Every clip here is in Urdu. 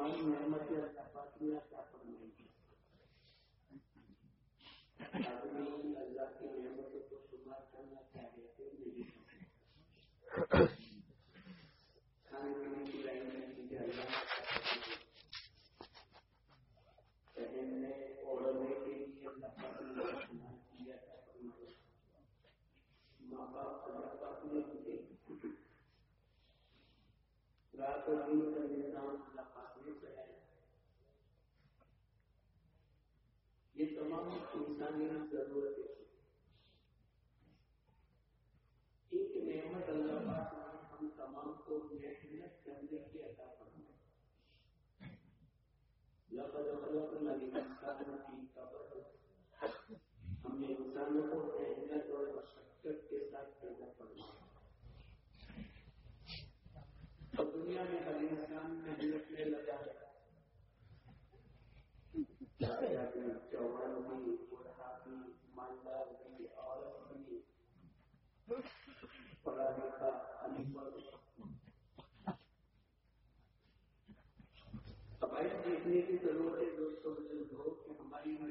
اور بے شمار نعمت اللہ پاک نے عطا فرمائی ہے؟ آدمی اللہ کی نعمتوں کو شمار کرنا چاہے تو نہیں کھانے پینے کی لائن میں چیزیں اللہ پہننے اوڑھنے کے لیے اللہ پاک نے شمار کیا تھا، فرمایا۔ ماں باپ اللہ پاک نے مجھے رات اور دن کا نظام اللہ پاک نے بنایا یہ تمام انسانی ضرورتیں ایک نعمت اللہ پاک نے ہم تمام کو محنت کرنے کی عطا فرمائی لقد خلقنا الانسان في كبد ہم نے انسانوں کو محنت اور مشقت کے ساتھ پیدا فرمایا اور دنیا میں ہر انسان محنت میں لگا ہے چوہن بھی بڑھا بھی مالدار بھی عورت بھی پڑھا لکھا علی اب دیکھنے کی ضرورت ہے دوستوں بزرگ ہو کہ ہماری میں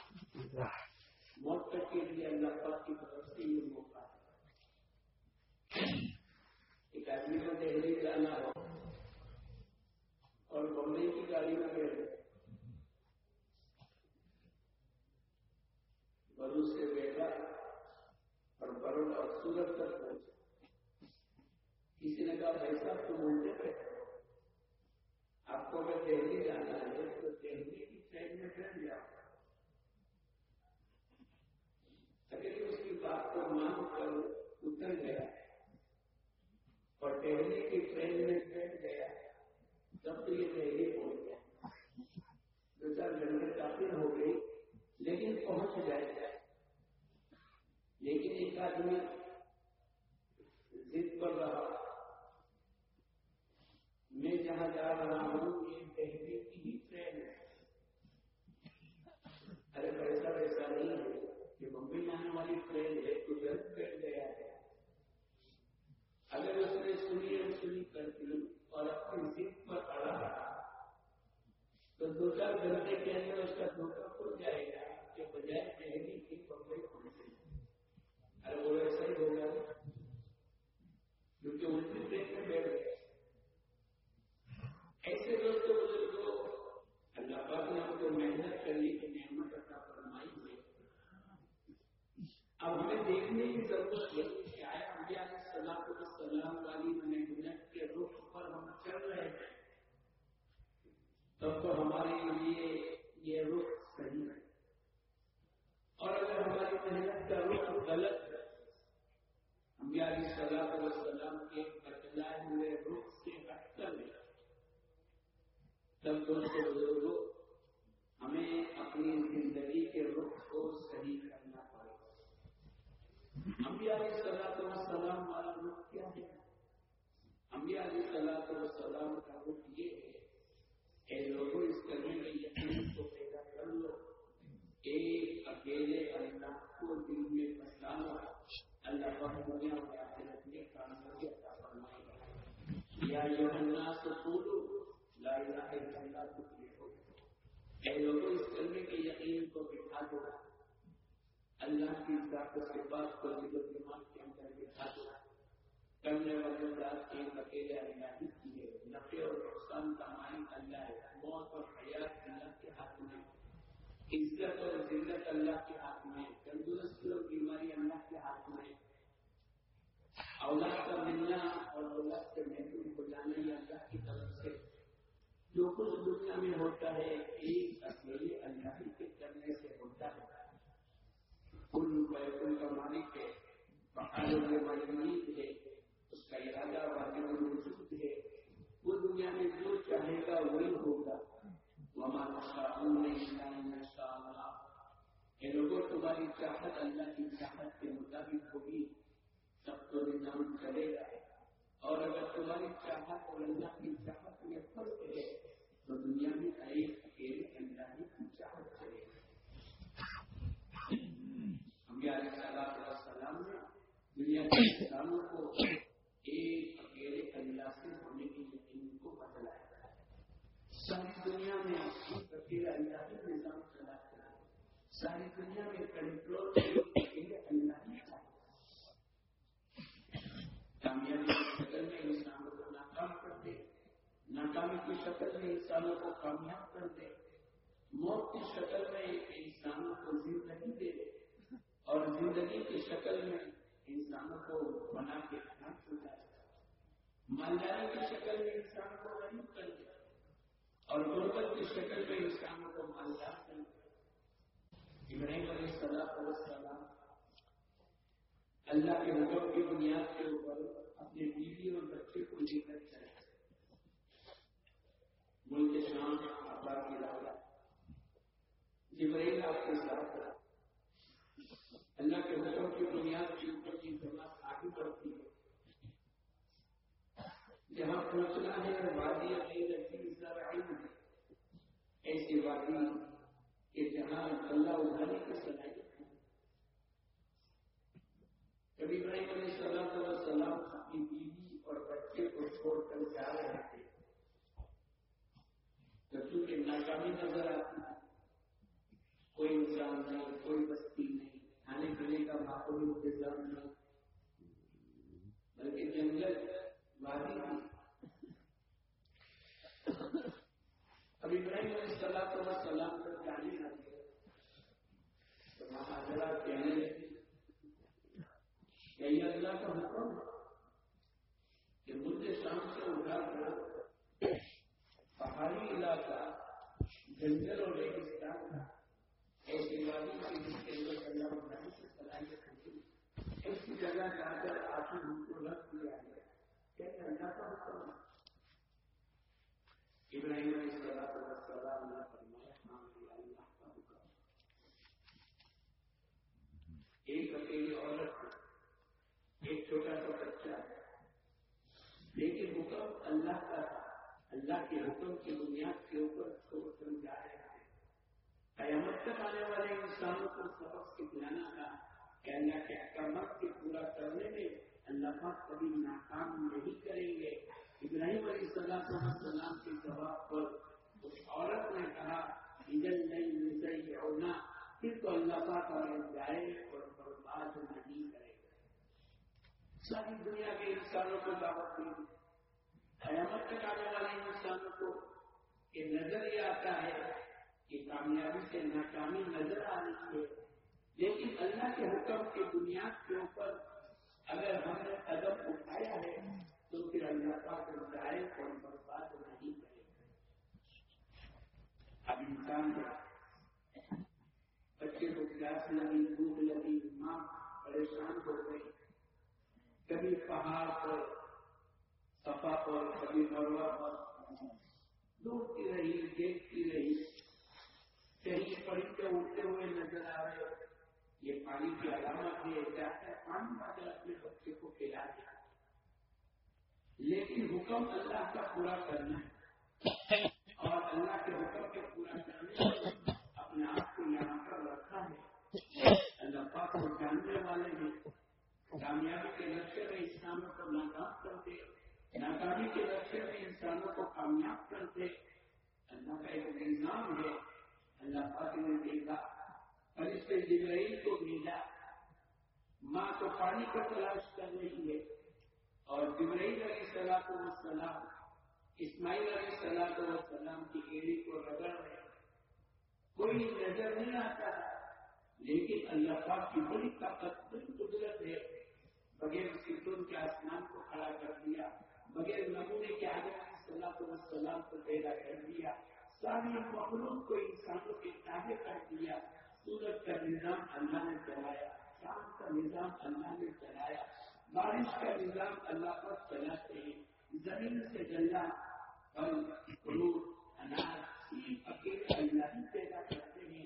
لیکن پہنچ جائے لیکن ایک آدمی ضد پر رہا۔ میں جہاں جا رہا ہوں، یہ دہلی کی ہی ٹرین ہے۔ ارے ویسا ویسا نہیں ہے کہ بمبئی جانے والی ٹرین ہے، تو جلد بیٹھ گیا ہے اگر اس نے سنی اور سنی کر دی اور اپنی ضد پر اڑا رہا، تو دو چار گھنٹے کے اندر اس کا دھوکہ کھل جائے گا کہ بجائے دہلی کی بمبئی پہنچے ارے ایسا ہی ہوگا کیونکہ الٹی ٹرین میں بیٹھ گئے۔ ایسے دوستوں، بزرگوں، اللہ پاک نے ہم کو محنت کرنے کی نعمت عطا فرمائی ہے۔ اب ہمیں دیکھنے کی ضرورت ہے کہ آیا انبیاء علیہ السلام کو سلام والی محنت کے رخ پر ہم چل رہے ہیں۔ تب تو ہمارے لیے یہ رخ صحیح ہے۔ اور اگر ہماری محنت کا رخ علیہ السلام والسلام کے بتلائے ہوئے رخ سے ہٹ کر ہے تب دوستوں بزرگوں، ہمیں اپنی زندگی کے رخ کو صحیح کرنا پڑے۔ گا انبیاء علیہ صلاح وسلام والا رخ کیا ہے؟ انبیاء علیہ صلاح وسلام کا رخ یہ ہے کہ لوگوں اس کرنے میں یقین کو پیدا کر لو۔ ایک اکیلے اللہ کو دل میں بسا لو اللہ پاک دنیا آخرت میں کامیابی عطا فرمائے گا یا الناس لا الہ الا اللہ اے لوگوں اس کے یقین کو بٹھا دو اللہ کی ذات و صفات کو دل و دماغ کے اندر بٹھا دو کرنے والے ذات اکیلے اللہ ہی نفع اور نقصان کا مالک اللہ ہے موت اور حیات اللہ کے ہاتھ میں عزت اور ذلت اللہ کے ہاتھ میں تندرستی اور بیماری اللہ کے ہاتھ میں اولاد کا ملنا اور اولاد کے محروم ہو جانا یہ اللہ کی طرف سے جو کچھ دنیا میں ہوتا ہے، ایک اکیلے اللہ کے کرنے سے ہوتا ہے۔ کل بیکل کا مالک ہے پہاڑوں میں مجموعید ہے اس کا ارادہ واقع موجود ہے۔ وہ دنیا میں جو چاہے گا وہی ہوگا۔ ہمارا شاہوں نے شاہین شاہ لوگوں، تمہاری چاہت اللہ کی چاہت کے مطابق ہوگی۔ تب تو نظام چلے گا۔ اور اگر تمہاری چاہت اور اللہ کی چاہت میں فرق ہے تو دنیا میں ایک اکیلے اللہ کی چاہت چلے گا۔ ہم سلام نے دنیا کے انسانوں کو ایک اکیلے اللہ سے ہونے کی یقین کو بدلایا ساری دنیا میں ایک اکیلا اللہ کا نظام چلاتا ہے ساری دنیا میں کنٹرول اکیلے اللہ ہی کامیابی کی شکل میں انسانوں کو ناکام کر دے ناکامی کی شکل میں انسانوں کو کامیاب کر دے، موت کی شکل میں انسانوں کو زندگی دے اور زندگی کی شکل میں انسانوں کو بنا کے کھانا چکا مالداری کی شکل میں انسان کو غریب کر دیا اور غربت کی شکل میں انسانوں کو مالدار کر دیا ابراہیم علیہ السلام السلام اللہ کے حکم کی بنیاد کے اوپر اپنے بیوی اور بچے کو لے کر چلے ملک شام آباد کی راجا جبرائیل آپ کے ساتھ اللہ کے حکم کی بنیاد کے اوپر کی جماعت آگے بڑھتی ہے۔ جہاں پہنچنا ہے وادی اپنی ایسی وادی کہ جہاں اللہ ابھانے کی صلاحیت ہے۔ کبھی بڑے بڑے صلاح سلام اپنی بیوی اور بچے کو چھوڑ کر جا رہے ہیں۔ تھے چونکہ ناکامی نظر آتی کوئی انسان نہیں، کوئی بستی نہیں، کھانے پینے کا ماحول انتظام نہیں، بلکہ جنگل وادی تھی ابھی ابراہیم علیہ السلام تو سلام کر جانے لگے تو مہاجرا کہنے لگی کہ اللہ کا حکم کہ مجھے شام سے اٹھا کر پہاڑی علاقہ جنگل اور ریگستان کا ایسی وادی کی جس کے اندر اللہ بنانے کی صلاحیت ہوتی ایسی جگہ جا کر آپ ہم کو رکھ دیا گیا کیا اللہ کا حکم ابراہیم علیہ السلام السلام نے فرمایا ہاں اللہ کا حکم ایک اکیلی عورت ایک چھوٹا سا بچہ لیکن حکم اللہ کا اللہ کے حکم کی بنیاد کے اوپر چھوڑ کر جا رہے ہیں قیامت تک آنے والے انسانوں کو سبق سکھلانا تھا۔ کہ اللہ کے احکامات کے پورا کرنے میں اللہ پاک کبھی ناکام نہیں کریں گے۔ ابراہیم علیہ السلام السلام کے جواب پر اس عورت نے کہا ادھر نہیں ہونا پھر تو اللہ پاک اور جائے اور برباد نہیں کرے گا ساری دنیا کے انسانوں کو دعوت دی۔ قیامت تک آنے والے انسانوں کو یہ نظر یہ آتا ہے کہ کامیابی سے ناکامی نظر آ رہی ہے۔ لیکن اللہ کے حکم کی بنیاد کے اوپر اگر ہم نے قدم اٹھایا ہے تو پھر اللہ پاک جائے اور برباد نہیں کرے اب انسان ہے۔ بچے کو پیاس لگی، بھوک لگی، ماں پریشان ہو گئی۔ کبھی پہاڑ پر سفا پر کبھی مروا پر دوڑتی رہی دیکھتی رہی۔ کہیں پڑھتے اٹھتے ہوئے نظر آ رہے یہ پانی کی علامت ہے چاہتا ہے؟ پانی اگر اپنے بچے کو پلا دیا۔ لیکن حکم اللہ کا پورا کرنا ہے۔ اور اللہ کے حکم کے پورا کرنے اپنے آپ کو یہاں پر رکھا ہے۔ اللہ پاک کو جاننے والے ہیں۔ کامیابی کے لکشے میں انسانوں کو ناکام کرتے ناکامی کے لکشے میں انسانوں کو کامیاب کرتے اللہ کا ایک نظام ہے۔ اللہ پاک نے دیکھا اور اس پہ جبرائیل کو بھیجا۔ ماں تو پانی کو تلاش کر رہی ہے۔ اور جبرائیل علیہ السلام وسلام اسماعیل علیہ السلام وسلام کی ایڑی کو رگڑ رہے کوئی نظر نہیں آتا۔ لیکن اللہ پاک کی بڑی طاقت، بڑی قدرت ہے۔ بغیر ستون کے آسمان کو کھڑا کر دیا۔ بغیر نمونے کے آگے صلاح وسلام کو پیدا کر دیا۔ ساری مخلوق کو انسانوں کے تابع کر دیا۔ سورج کا نظام اللہ نے چلایا شام کا نظام اللہ نے چلایا بارش کا نظام اللہ پر چلاتے ہیں۔ زمین سے گلا پھل فروٹ اناج اکیلے اللہ ہی پیدا کرتے ہیں۔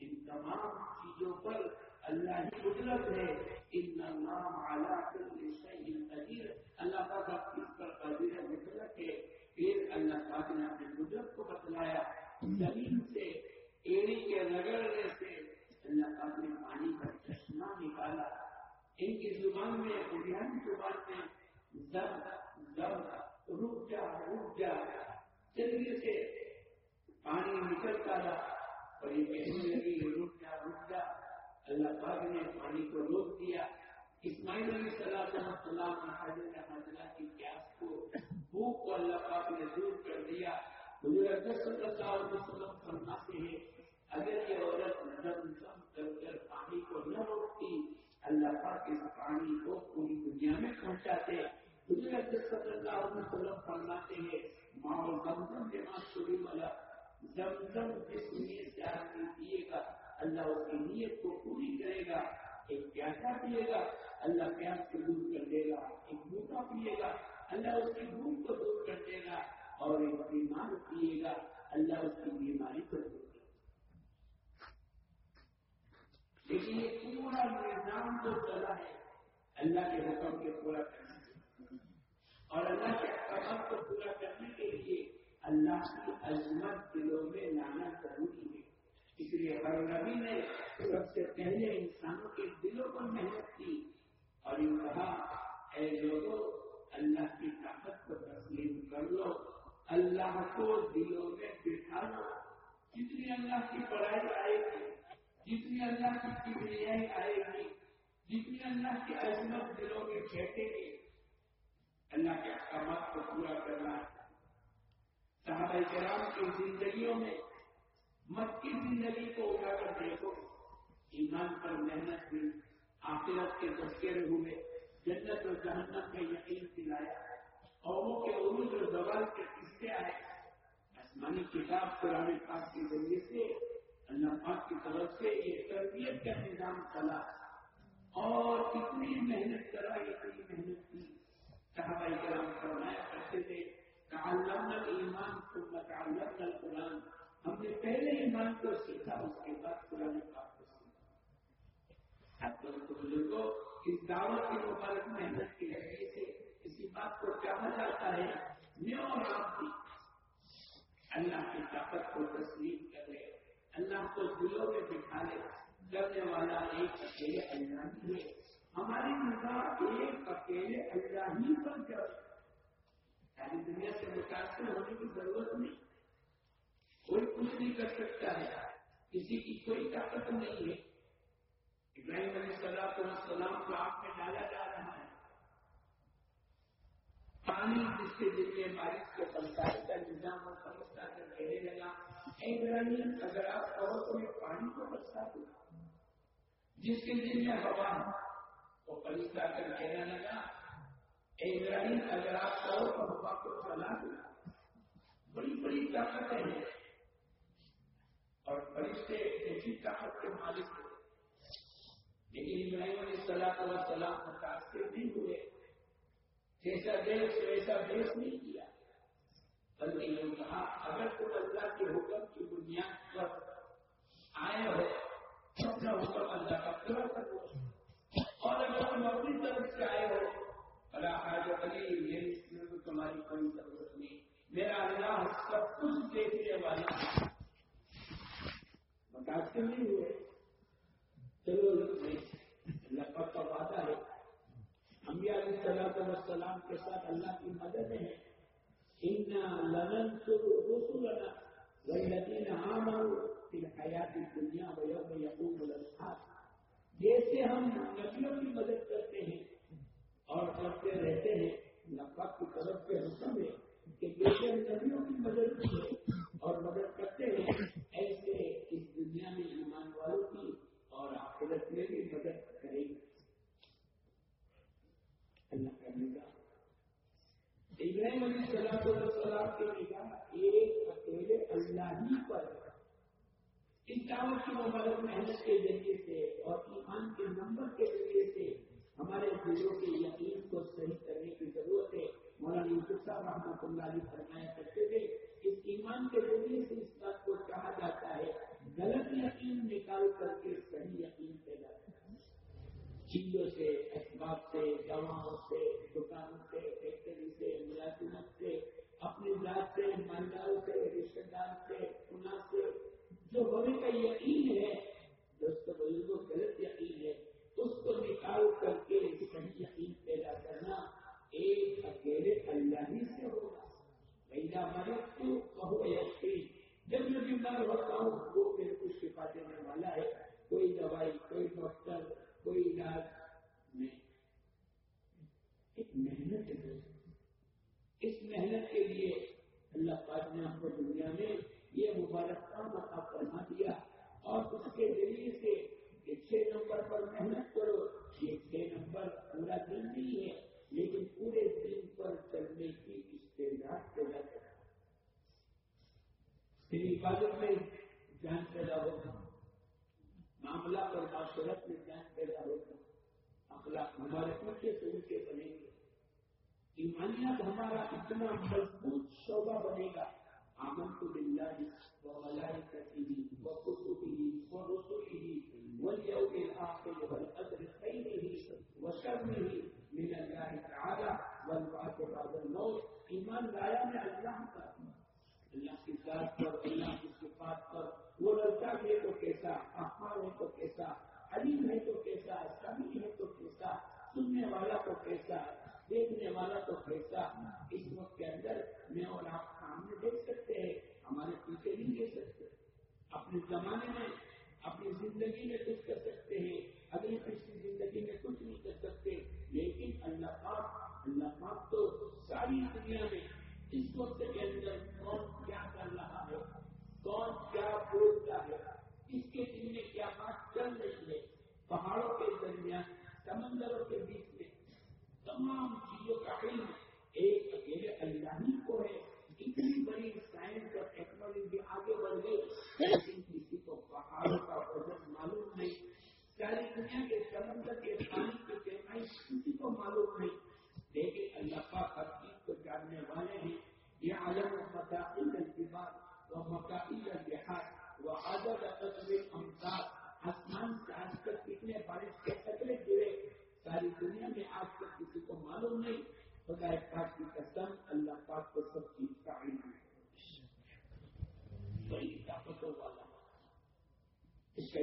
ان تمام چیزوں پر اللہ کی قدرت ہے ان نام اعلیٰ قدیر اللہ پاک اس پر قدیر مطلق ہے۔ پھر اللہ پاک نے اپنی قدرت کو بتلایا۔ زمین سے، ایڑی کے رگڑنے سے اللہ پاک نے پانی کا چشمہ نکالا۔ ان کی زبان میں اڑیان زبان میں زب زب، رک جا رک جا۔ جلدی سے پانی نکلتا رہا۔ اور یہ کہنے لگی، رک جا رک جا۔ اللہ پاک نے پانی کو روک دیا۔ اسماعیل علیہ صلاح السلام حضرت حضرہ کی پیاس کو بھوک کو اللہ پاک نے دور کر دیا۔ حضور اکبر صلی اللہ علیہ وسلم فرماتے ہیں، اگر یہ عورت نظم زم کر کر پانی کو نہ روکتی، اللہ پاک اس پانی کو پوری دنیا میں پہنچاتے۔ حضور اکبر صلی اللہ علیہ وسلم فرماتے ہیں ماں زمزم کے ماں شروع والا، زمزم جس نیت سے آدمی گا۔ اللہ اس کی نیت کو پوری کرے گا، ایک پیاسا پیے گا، اللہ پیاس کو دور کر دے گا، ایک بھوکا پیے گا، اللہ اس کی بھوک کو دور کر دے گا اور ایک بیمار پیے گا، اللہ اس کی بیماری کو دور کر دے گا۔ لیکن یہ پورا نظام جو چلا ہے، اللہ کے حکم کے پورا کرنے اور اللہ کے احکامات کو پورا کرنے کے لیے اللہ کی عظمت دلوں میں لانا ضروری ہے اس لیے ہر نبی نے سب سے پہلے انسانوں کے دلوں پر محنت کی اور یہ کہا، اے لوگوں اللہ کی طاقت کو تسلیم کر لو۔ اللہ کو دلوں میں بٹھا لو جتنی اللہ کی پڑھائی آئے گی، جتنی اللہ کی کبریائی آئے گی، جتنی اللہ کی عظمت دلوں میں بیٹھے گی، اللہ کے احکامات کو پورا کرنا صحابہ کرام کی زندگیوں میں مکی زندگی کو اٹھا کر دیکھو، ایمان پر محنت ہوئی آخرت کے تذکرے ہوئے، جنت اور جہنت میں یقین دلایا قوموں کے عروج اور زوال کے قصے آئے آسمانی کتاب قرآن پاک کے ذریعے سے، اللہ پاک کی طرف سے یہ تربیت کا نظام چلا۔ اور کتنی محنت کرا اتنی محنت کی۔ صحابہ کرام فرمایا کرتے تھے، تعلمنا ایمان ثم تعلمنا القرآن. ہم نے پہلے ایمان کو سیکھا، اس کے بعد قرآن پاک کو سیکھا۔ تو بزرگوں، اس دعوت کی مبارک محنت کی وجہ سے کسی بات کو چاہا جاتا ہے؟ میں اور آپ بھی۔ اللہ کی طاقت کو تسلیم کرے اللہ کو دلوں میں بٹھا لے۔ کرنے والا ایک اکیلے اللہ ہی ہے۔ ہماری نظر ایک اکیلے اللہ ہی پر جب۔ ساری دنیا سے متاثر ہونے کی ضرورت نہیں۔ کوئی کچھ نہیں کر سکتا ہے۔ کسی کی کوئی طاقت نہیں ہے۔ ابراہیم علیہ صلاح السلام کو آپ میں ڈالا جا رہا ہے۔ پانی جس کے دل میں بارش کو پنچایت کا نظام اور سمجھتا کر کہنے لگا۔ ابراہیم، اگر آپ کہو تو میں پانی کو برسا دوں۔ جس کے دل میں ہوا وہ پرستہ کر کہنے لگا ابراہیم، اگر آپ کہو تو ہوا کو چلا دوں۔ بڑی بڑی طاقتیں ہیں۔ اور فرشتے ایسی طاقت کے مالک ہیں۔ لیکن ابراہیم علیہ صلاح و سلام متاثر نہیں ہوئے۔ جیسا دیش ویسا دیش نہیں کیا۔ بلکہ یہ کہا، اگر تم اللہ کے حکم کی بنیاد پر آئے ہو اپنا حکم اللہ کا پورا کرو۔ اور اگر تم اپنی طرف سے آئے ہو اللہ حاجت علی میری تمہاری کوئی ضرورت نہیں۔ میرا اللہ سب کچھ دیکھنے والا متاثر نہیں ہوئے۔ چلو اللہ پاک کا وعدہ ہے۔ انبیاء علیہ السلام والسلام کے ساتھ اللہ کی مدد ہے۔ ان لننصر رسلنا والذین آمنوا فی الحیات الدنیا ویوم یقوم الاشهاد جیسے ہم نبیوں کی مدد کرتے ہیں اور کرتے رہتے ہیں۔ اللہ کی طرف سے حکم ہے کہ جیسے ہم نبیوں کی مدد کی اور مدد کرتے ہیں۔ ایسے دنیا میں ایمان والوں کی اور آخرت میں بھی مدد کرے گی۔ اللہ کا نگاہ ابراہیم علیہ صلاح السلام کے نگاہ ایک اکیلے اللہ ہی پر اس دعوت کی مبارک محنت کے ذریعے سے اور ایمان کے نمبر کے ذریعے سے ہمارے دلوں کے یقین کو صحیح کرنے کی ضرورت ہے۔ مولانا یوسف صاحب رحمۃ اللہ علیہ فرمایا کرتے تھے اس ایمان کے ذریعے سے اس بات کو کہا جاتا ہے غلط یقین نکال کر کے صحیح یقین پیدا کرنا چیزوں سے، اسباب سے، دواؤں سے دکانوں سے، فیکٹری سے، ملازمت سے، اپنی ذات سے مالداروں سے رشتے دار سے گنا سے، جو ہونے کا یقین ہے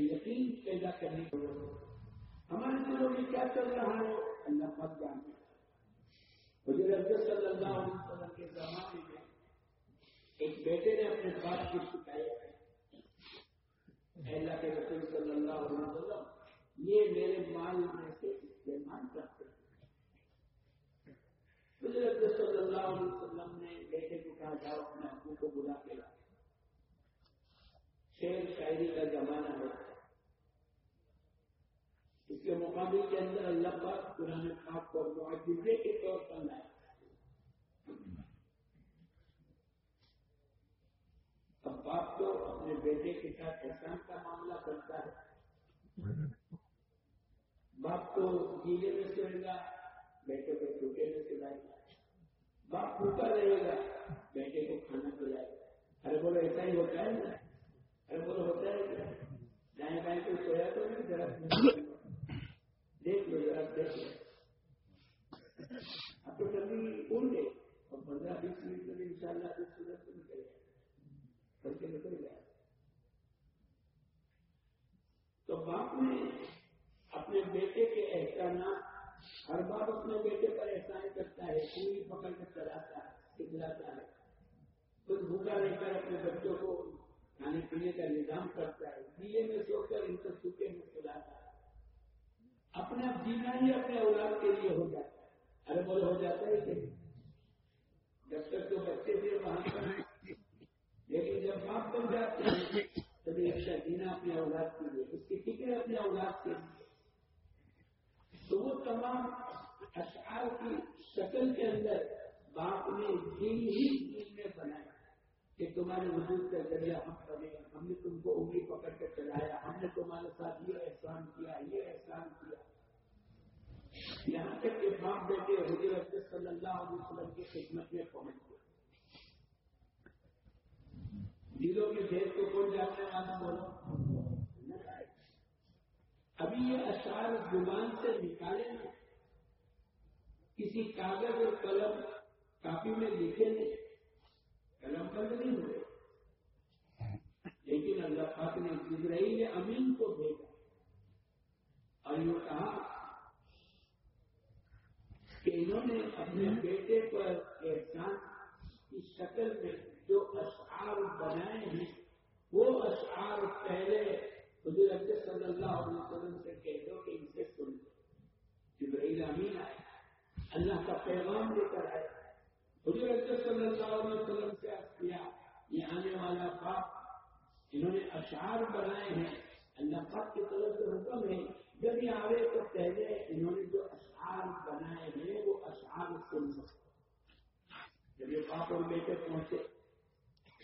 یقین پیدا کرنے کو ہمارے دلوں میں کیا چل رہا ہے؟ اللہ پاک جانتے حضور افضل صلی اللہ علیہ وسلم کے زمانے میں ایک بیٹے نے اپنے باپ کی شکایت کی اللہ کے رسول صلی اللہ علیہ وسلم، یہ میرے مال میں سے استعمال کرتے ہیں۔ حضور صلی اللہ علیہ وسلم نے بیٹے کو کہا، جاؤ اپنے ابو کو بلا کے لا شعر شاعری کا زمانہ ہے۔ اس کے مقابلے کے اندر اللہ پاک قرآن پاک کو معجزے کے طور پر لائے اب باپ تو اپنے بیٹے کے ساتھ احسان کا معاملہ کرتا ہے۔ باپ کو گیلے میں سوئے گا، بیٹے کو چھوٹے میں سلائے گا۔ باپ بھوکا رہے گا، بیٹے کو کھانا کھلائے گا۔ ارے بولو ایسا ہی ہوتا ہے نا۔ ارے بولو ہوتا ہے کیا؟ دائیں بائیں کو سویا تو نہیں، ذرا دیکھ لو ذرا، دیکھ لو۔ اب تو جلدی اڑ گئے اور پندرہ بیس منٹ میں ان شاء اللہ بیس منٹ تو نکل گیا بلکہ نکل گیا۔ تو باپ نے اپنے بیٹے کے احسانات، ہر باپ اپنے بیٹے پر احسان کرتا ہے پوری پکڑ کر چلاتا ہے سکھلاتا ہے۔ خود بھوکا رہ کر اپنے بچوں کو کھانے پینے کا نظام کرتا ہے۔ دیے میں سو کر ان کو سوکھے میں کھلاتا ہے۔ اپنا جینا ہی اپنے اولاد کے لیے ہو جاتا ہے۔ ارے بولے ہو جاتا ہے کہ جب تک تو بچے سے وہاں پر لیکن جب باپ بن جاتے ہیں تبھی اچھا جینا اپنے اولاد کے لیے، اس کی فکر اپنے اولاد کے لیے۔ تو وہ تمام اشعار کی شکل کے اندر باپ نے دل ہی دل میں بنایا۔ کہ تمہارے وجود کا ذریعہ ہم کریں ہم نے تم کو انگلی پکڑ کر چلایا، ہم نے تمہارے ساتھ یہ احسان کیا، یہ احسان کیا۔ یہاں تک کہ باپ بیٹے حضور صلی اللہ علیہ وسلم کی خدمت میں پہنچ گئے۔ دلوں کے بھید کو کون جاننے والا بولو ابھی یہ اشعار زبان سے نکالے نا۔ کسی کاغذ اور قلم کاپی میں لکھے نہیں۔ قلم بند نہیں ہوئے۔ لیکن اللہ پاک نے جبرائیل امین کو بھیجا۔ اور یہ کہا کہ انہوں نے اپنے بیٹے پر احسان کی شکل میں جو اشعار بنائے ہیں، وہ اشعار پہلے حضور صلی اللہ علیہ وسلم سے کہہ دو کہ ان سے سن جبرائیل امین آئے۔ اللہ کا پیغام لے کر آئے۔ حضور صلی اللہ علیہ وسلم سے کیا یہ آنے والا باپ انہوں نے اشعار بنائے ہیں، اللہ پاک کی طرف سے حکم ہے۔ جب یہ آئے تو پہلے انہوں نے جو اشعار بنائے ہیں، وہ اشعار سن سکتے جب یہ باپ اور بیٹے پہنچے،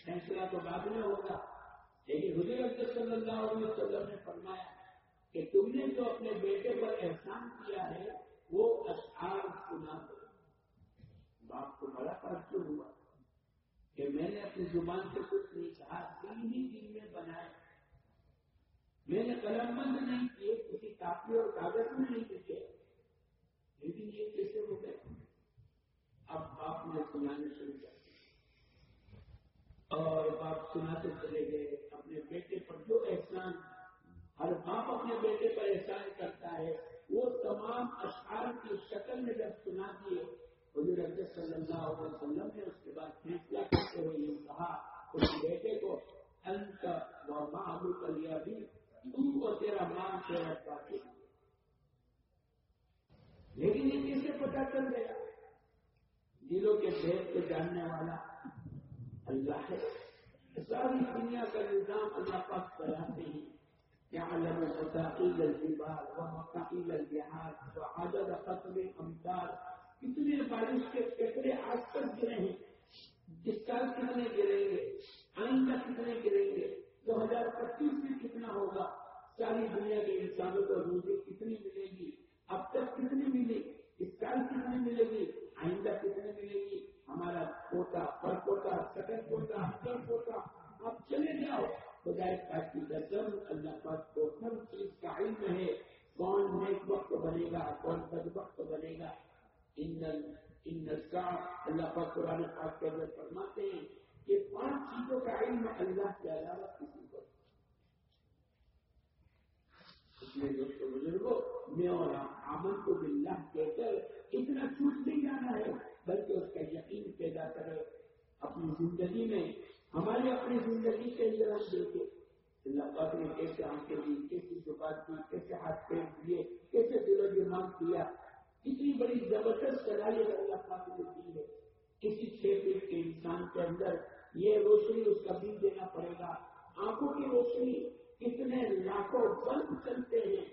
فیصلہ تو بعد میں ہوگا۔ لیکن حضور صلی اللہ علیہ وسلم نے فرمایا کہ تم نے جو اپنے بیٹے پر احسان کیا ہے، وہ اشعار سنا دو بڑا تعجب ہوا کہ میں نے اپنی زبان سے کچھ نہیں کہا، تین ہی دن میں بنائے میں نے قلم بند نہیں کیے، کسی کاپی اور کاغذ میں نہیں لکھے۔ لیکن یہ کیسے ہو گئے اب باپ نے سنانے شروع کر اور باپ سناتے چلے گئے۔ اپنے بیٹے پر جو احسان، ہر باپ اپنے بیٹے پر احسان کرتا ہے، وہ تمام اشعار کی شکل میں جب سنا دیے حضور صلی اللہ علیہ وسلم نے اس کے بعد فیصلہ کرتے ہوئے یہ کہا، اس بیٹے کو، انت و ابو کلیا بھی تم کو تیرا ماں تیرا پاتے لیکن یہ کیسے پتا چل گیا؟ دلوں کے بھید کو جاننے والا اللہ ہے۔ ساری دنیا کا نظام اللہ پاک چلاتے ہیں۔ يعلم متاقيل الجبال ومقاقيل البحار وعدد قطر امداد۔ کتنے بارش کے کپڑے آج تک گرے ہیں۔ جس سال کتنے گریں گے؟ آئندہ کتنے گریں گے؟ دو ہزار پچیس میں کتنا ہوگا؟ ساری دنیا کے انسانوں کو روزی کتنی ملے گی؟ اب تک کتنی ملی؟ اس سال کتنی ملے گی؟ آئندہ کتنی ملے گی؟ ہمارا پوتا پر پوتا سکن پوتا ہر پوتا اب چلے جاؤ۔ خدا پاک کی قدم اللہ پاک کو ہر چیز کا علم ہے۔ کون نیک وقت بنے گا، کون بد وقت بنے گا؟ کا اللہ پاک قرآن پاک کے اندر فرماتے ہیں کہ پانچ چیزوں کا علم اللہ کے علاوہ کسی کو اس لیے دوستوں بزرگوں میں اور آمن کو بلّہ کہہ کر اتنا چھوٹ نہیں جانا ہے، بلکہ اس کا یقین پیدا کرے۔ اپنی زندگی میں، ہماری اپنی زندگی کے اندر ہم دیکھے۔ اللہ پاک نے کیسے آنکھیں دی، کیسی زبان کی کیسے ہاتھ پیر دیے، کیسے دل و دماغ دیا۔ اتنی بڑی زبردست صلاحیت اللہ پاک نے دی ہے، کسی چھ فٹ کے انسان کے اندر یہ روشنی اس کا بل دینا پڑے گا۔ آنکھوں کی روشنی کتنے لاکھوں بلب چلتے ہیں۔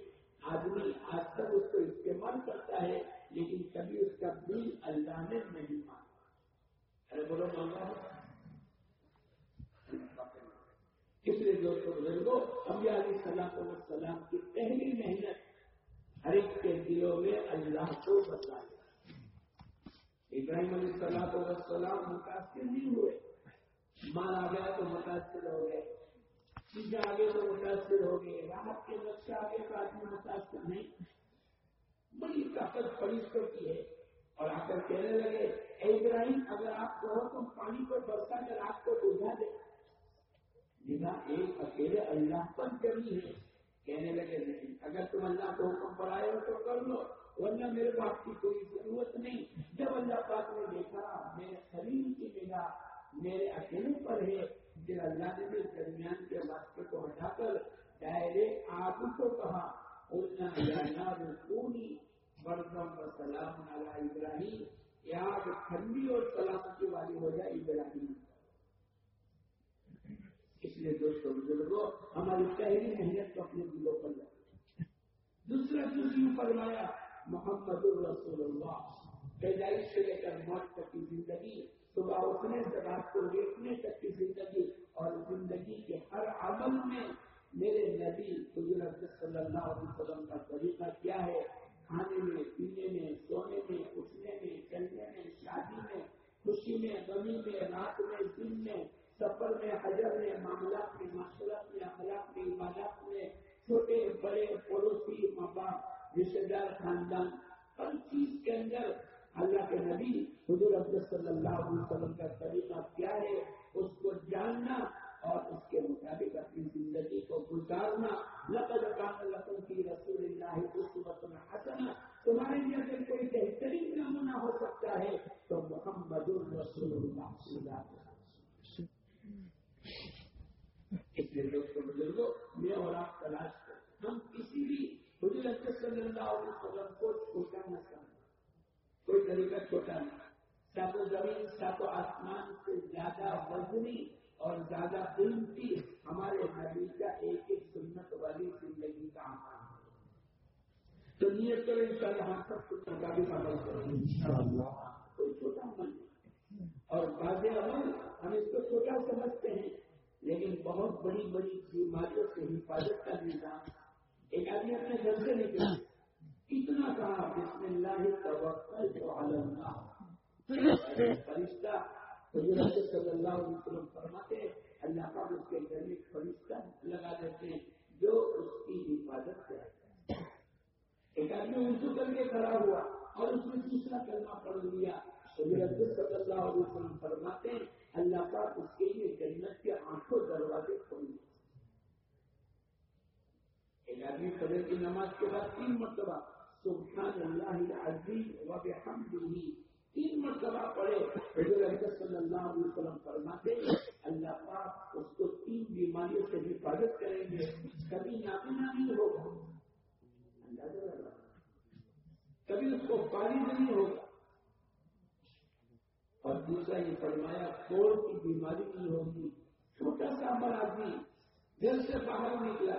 آدمی آج تک اس کو استعمال کرتا ہے، لیکن کبھی اس کا بل اللہ نے نہیں مانگا۔ ارے بولو مانگا اس لیے دوستوں بزرگوں ابھی علی صلاح السلام کی پہلی محنت ہر ایک کے دلوں میں اللہ کو بتایا۔ ابراہیم علیہ صلاح السلام متاثر نہیں ہوئے۔ مال آ گیا تو متاثر ہو گئے۔ چیزیں آگے تو متاثر ہو گئے۔ راحت کے نقشے آگے تو آدمی متاثر نہیں۔ بڑی طاقت فرشتوں کی ہے۔ اور آ کر کہنے لگے، اے ابراہیم، اگر آپ کہو تو پانی کو برسا کر آپ کو بجھا دے۔ جنا ایک اکیلے اللہ پر کمی ہے۔ کہنے لگے، نہیں، اگر تم اللہ کو حکم پر آئے ہو تو کر لو، ورنہ میرے باپ کی کوئی ضرورت نہیں۔ جب اللہ پاک نے دیکھا، میرے خرید کی نگاہ میرے اکیلے پر ہے۔ پھر اللہ نے بھی درمیان کے واسطے کو ہٹا کر ڈائریکٹ آپ کو کہا رکونی بردم و سلام علی ابراہیم۔ یاد ٹھنڈی اور سلامتی والی ہو جائے ابراہیم۔ لیے دوستوں بزرگوں ہماری پہلی محنت کو اپنے دلوں پر لگے دوسرا چیز یوں فرمایا، محمد الرسول اللہ۔ پیدائش سے لے کر موت تک کی زندگی، صبح اٹھنے سے رات کو لیٹنے تک کی زندگی اور زندگی کے ہر عمل میں میرے نبی، حضرت صلی اللہ علیہ وسلم کا طریقہ کیا ہے؟ کھانے میں، پینے میں، سونے میں، اٹھنے میں، چلنے میں، شادی میں، خوشی میں، غمی میں، رات میں دن میں سفر میں حجر میں معاملات اور دوسرا یہ فرمایا کوڑ کی بیماری نہیں ہوگی۔ چھوٹا سا بڑا آدمی دل سے باہر نکلا،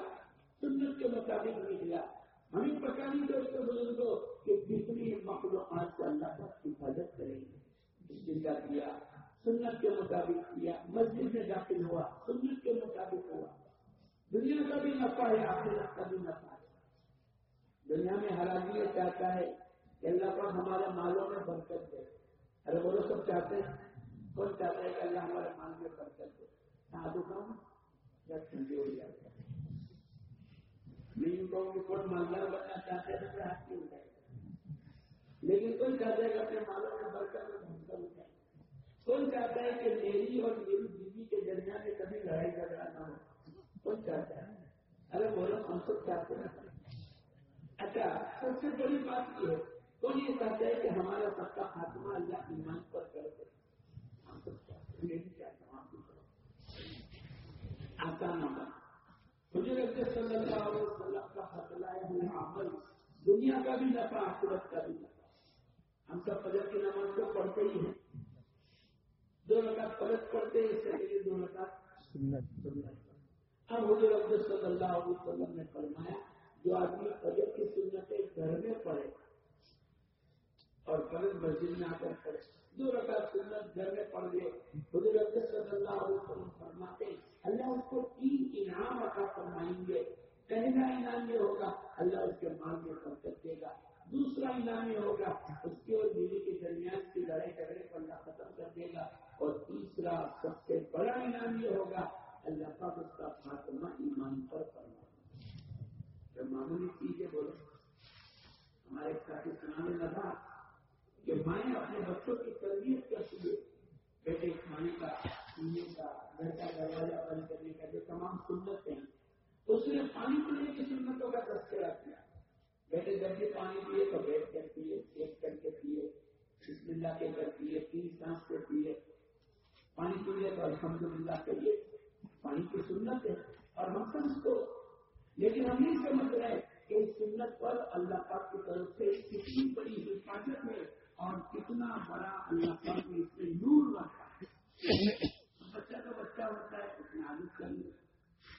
سنت کے مطابق نکلا۔ ہمیں پتا نہیں دوستوں بزرگوں کہ جتنی مخلوقات سے اللہ کا حفاظت کریں گے۔ چنتا کیا، سنت کے مطابق کیا، مسجد میں داخل ہوا، سنت کے مطابق ہوا۔ دنیا کا بھی نفع ہے، آخرت کا بھی نفع ہے۔ دنیا میں ہر آدمی یہ چاہتا ہے کہ اللہ پر ہمارے مالوں میں برکت دے۔ ارے وہ سب چاہتے ہیں کون چاہتا ہے کہ اللہ ہمارے مال میں برکت دے۔ سادھو کام یا ٹھنڈی ہو جاتا ہے میں یوں کہوں کہ کون مالدار بننا چاہتے ہیں تو ہاتھ کی اٹھائے لیکن کوئی چاہتا ہے کہ اپنے مالوں میں برکت میں بھنکر اٹھائے کون چاہتا ہے کہ میری اور میری بیوی کے درمیان میں کبھی لڑائی جھگڑا نہ ہو؟ کون چاہتا ہے؟ ارے بولو ہم سب چاہتے ہیں۔ اچھا سب سے بڑی بات یہ ہے کون یہ چاہتا ہے کہ ہمارا سب کا خاتمہ اللہ ایمان پر کر دے ہم سب چاہتے ہیں آسان مجھے صلی اللہ علیہ وسلم کا ہوا عمل دنیا کا بھی نفع آخرت کا بھی نفع۔ ہم سب فجر کی نماز کو پڑھتے ہی ہیں۔ دو رکعت فرض پڑھتے ہیں اس سے دو رکعت سنت۔ اب حضور عبد صلی اللہ علیہ وسلم نے فرمایا جو آدمی فجر کی سنتیں گھر میں پڑھے اور فرض مسجد میں آ کر پڑھے دو رکعت سنت گھر میں پڑھ گئے حضور صلی اللہ علیہ وسلم فرماتے اللہ اس کو تین انعام عطا فرمائیں گے۔ پہلا انعام یہ ہوگا، اللہ اس کے مال میں برکت دے گا۔ دوسرا انعام یہ ہوگا، اس کے اور بیوی کے درمیان کی لڑائی جھگڑے کو اللہ ختم کر دے گا۔ اور تیسرا، سب سے بڑا انعام یہ ہوگا، اللہ پاک اس کا خاتمہ ایمان پر فرما معمولی چیزیں بولو ہمارے ساتھی سنانے لگا کہ مائیں اپنے بچوں کی تربیت کرتی ہے بیٹے، کھانے کا، پینے کا، گھر کا دروازہ بند کرنے کا، جو تمام سنت ہیں۔ اس نے پانی پینے کی سنتوں کا تذکرہ کیا۔ بیٹے، جب بھی پانی پیے تو بیٹھ کر پیے ایک کر کے پیے بسم اللہ کے کر پیے تین سانس سے پیے پانی پیے تو الحمد للہ کہیے۔ پانی کی سنت ہے۔ اور ہم اس کو۔ لیکن ہم نہیں سمجھ رہے کہ اس سنت پر اللہ پاک کی طرف سے کتنی بڑی حفاظت ہے۔ اور کتنا بڑا اللہ پاک نے اس میں نور رکھا ہے۔ بچہ تو بچہ ہوتا ہے، اس میں عادت کر لے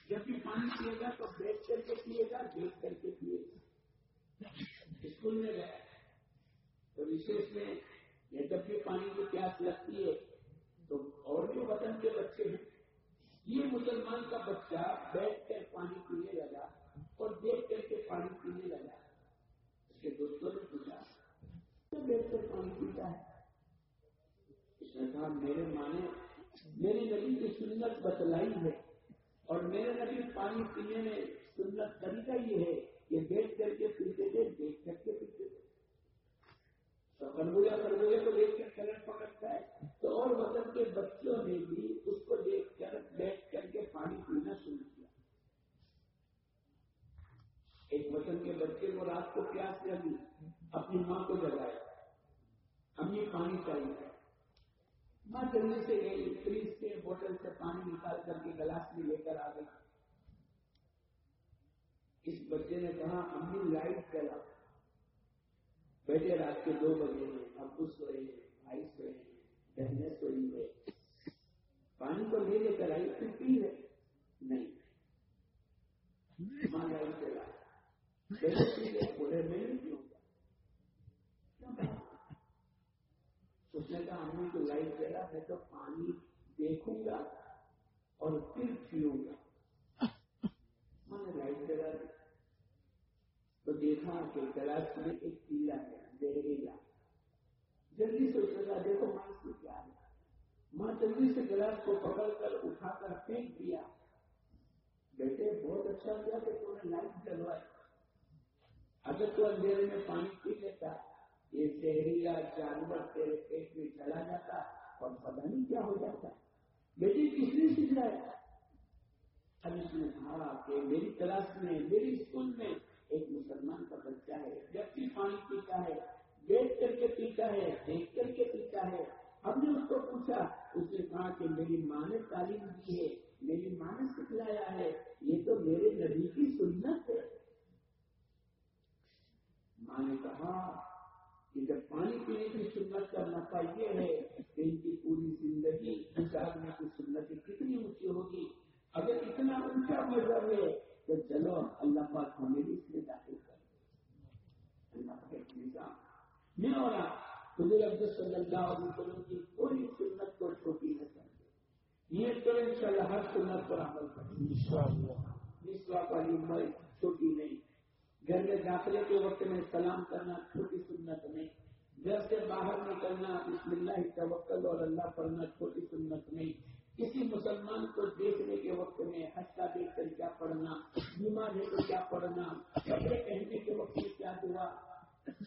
جب بھی پانی پیے گا تو بیٹھ کر کے پیے گا، دیکھ کر کے پیے گا۔ اسکول میں گیا۔ تو وشیش میں یہ جب بھی پانی کی پیاس لگتی ہے، تو اور جو وطن کے بچے ہیں۔ یہ مسلمان کا بچہ بیٹھ کر پانی پینے لگا اور دیکھ کر کے پانی پینے لگا۔ اس کے دوستوں نے پوچھا بیٹھ کر پانی پیتا ہے۔ اس نے کہا میرے مانے میری نبی کی سنت بتلائی ہے اور میرے نبی پانی پینے میں سنت طریقہ یہ ہے کہ دیکھ کر کے پیتے تھے، دیکھ کر کے پیتے تھے۔ خربوجہ خربوجے کو دیکھ کر کرنٹ پکڑتا ہے۔ تو اور وطن کے بچوں نے بھی اس کو دیکھ کر، بیٹھ کر کے پانی پینا شروع کیا۔ ایک وطن کے بچے کو رات کو پیاس لگی۔ اپنی ماں کو جگایا۔ امی پانی چاہیے۔ ماں جلدی سے گئی، فریج سے بوٹل سے پانی نکال کر کے گلاس میں لے کر آ گئی۔ اس بچے نے کہا، امی لائٹ چلا بیٹے رات کے دو بجے ہیں ابو سوئے، بھائی سوئے، بہنیں سوئی ہوئے۔ پانی کو لے لے کر آئی، پھر پی ہے نہیں۔ ماں لائٹ چلا بیٹے پی گئے بولے، میں نہیں پیوں گا اس نے کہا امی کو لائٹ تو پانی دیکھوں گا اور پھر پیوں گا۔ میں نے لائٹ چلا دی۔ تو دیکھا کہ گلاس میں ایک پیلا ہے زہریلا۔ جلدی سے اس نے دیکھو ماں اس کیا ہے۔ ماں جلدی سے گلاس کو پکڑ کر اٹھا کر پھینک دیا۔ بیٹے، بہت اچھا کیا کہ تم نے لائٹ چلوائی اگر تو اندھیرے میں پانی پی لیتا، یہ زہریلا جانور تیرے پیٹ میں چلا جاتا۔ ہے اور پتہ نہیں کیا ہو جاتا بیٹی، کس نے سکھلایا؟ اب اس نے کہا کہ میری کلاس میں، میری اسکول میں ایک مسلمان کا بچہ ہے جب بھی پانی پیتا ہے دیکھ کر کے پیتا ہے، دیکھ کر کے پیتا ہے۔ ہم نے اس کو پوچھا، اس نے کہا کہ میری ماں نے تعلیم دی ہے، میری ماں نے سکھلایا ہے، یہ تو میرے نبی کی سنت ہے۔ ماں نے کہا کہ جب پانی پینے کی سنت کا نفع یہ ہے کہ ان کی پوری زندگی گزارنے کی سنت کتنی اونچی ہوگی؟ اگر اتنا اونچا مذہب ہے تو چلو اللہ پاک ہمیں بھی اس میں داخل کر اللہ پاک نظام۔ میں اور حضور عبد صلی اللہ علیہ وسلم کی کوئی سنت کو چھوٹی نہ کر یہ تو ان شاء اللہ ہر سنت پر عمل کریں۔ والی عمر چھوٹی نہیں۔ گھر میں داخلے کے وقت میں سلام کرنا چھوٹی سنت نہیں گھر سے باہر نکلنا بسم اللہ توکل اور اللہ پڑھنا چھوٹی سنت نہیں کسی مسلمان کو دیکھنے کے وقت میں ہنستا دیکھ کر کیا پڑھنا، بیمار ہے تو کیا پڑھنا، کپڑے پہننے کے وقت میں کیا دعا،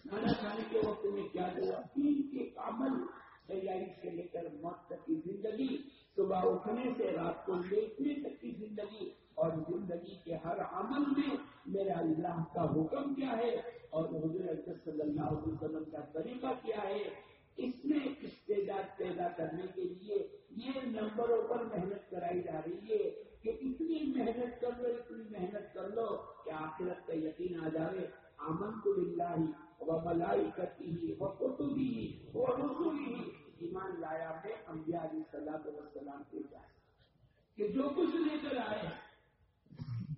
کھانا کھانے کے وقت میں کیا دعا تین کے عمل، تیاری سے لے کر موت تک کی زندگی، صبح اٹھنے سے رات کو لیٹنے تک کی زندگی اور زندگی کے ہر عمل میں میرا اللہ کا حکم کیا ہے اور حضور صلی اللہ علیہ وسلم کا طریقہ کیا ہے؟ اس میں استعداد پیدا کرنے کے لیے یہ نمبروں پر محنت کرائی جا رہی ہے کہ اتنی محنت کر لو، اتنی محنت کر لو کہ آخرت کا یقین آ جائے۔ آمن کو بلّہ ہی وہ ملائی کرتی ہی وہ کتبی ہی وہ رسولی ہی ایمان لایا میں انبیاء علیہ صلاح وسلام کے جائے کہ جو کچھ لے کر آئے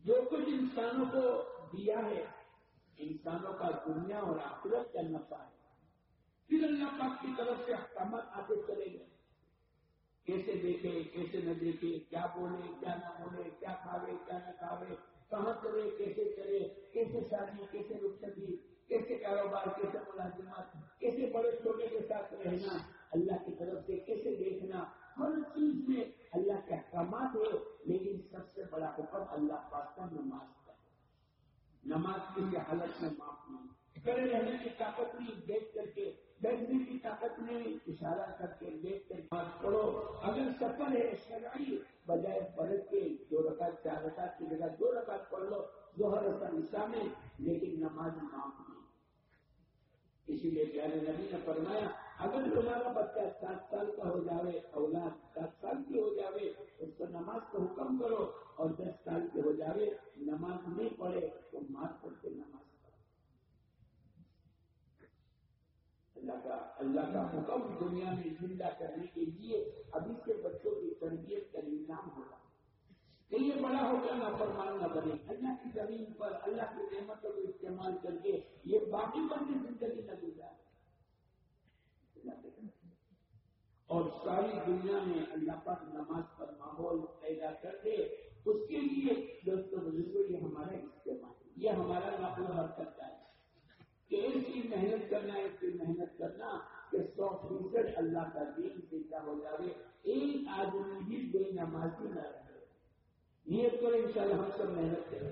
جو کچھ انسانوں کو دیا ہے، انسانوں کا دنیا اور آخرت کا نفع ہے۔ پھر اللہ پاک کی طرف سے احکامات آتے چلے گئے۔ کیسے دیکھے، کیسے نہ دیکھے، کیا بولے، کیا نہ بولے، کیا کھاوے، کیا نہ کھاوے، کہاں چلے، کیسے چلے، کیسے شادی، کیسے رخصتی، کیسے کاروبار، کیسے ملازمت کیسے بڑے چھوٹے کے ساتھ رہنا، اللہ کی طرف سے کیسے دیکھنا ہر چیز میں اللہ کے احکامات ہے لیکن سب سے بڑا حکم اللہ پاک کا نماز کا نماز کی حالت میں معاف نہیں۔ کرے رہنے کی طاقت نہیں، دیکھ کر کے، بیٹھنے کی طاقت نہیں، اشارہ کر کے دیکھ کر نماز پڑھو۔ اگر سفر ہے شرعی، بجائے برت کے دو رکعت، چار رکعت کی جگہ دو رکعت پڑھ لو دو اثر عشا میں، لیکن نماز معاف نہیں۔ اسی لیے پیارے نبی نے فرمایا اگر تمہارا بچہ سات سال کا ہو جاوے، اولاد سات سال کی ہو جاوے، اس کو نماز کا حکم کرو اور دس سال کے ہو جاوے، نماز نہیں پڑھے تو مار پڑھ کے نماز پڑھو۔ اللہ کا اللہ کا حکم دنیا میں زندہ کرنے کے لیے ابھی سے بچوں کی تربیت کا نظام ہوگا کہ یہ بڑا ہو کر نافرمان نہ بنے۔ اللہ کی زمین پر، اللہ کی نعمتوں کو استعمال کر کے یہ باقی بندی زندگی نہ گزارے۔ اور ساری دنیا میں اللہ پاک نماز پر ماحول پیدا کر دے اس کے لیے یہ ہمارا استعمال یہ ہمارا نقل و حرکت کا ہے۔ کہ ایسی محنت کرنا ایسی محنت کرنا کہ سو فیصد اللہ کا دین زندہ ہو جائے ایک آدمی بھی بے نمازی نہ رہے۔ نیت کریں ان شاء اللہ ہم سب محنت کریں۔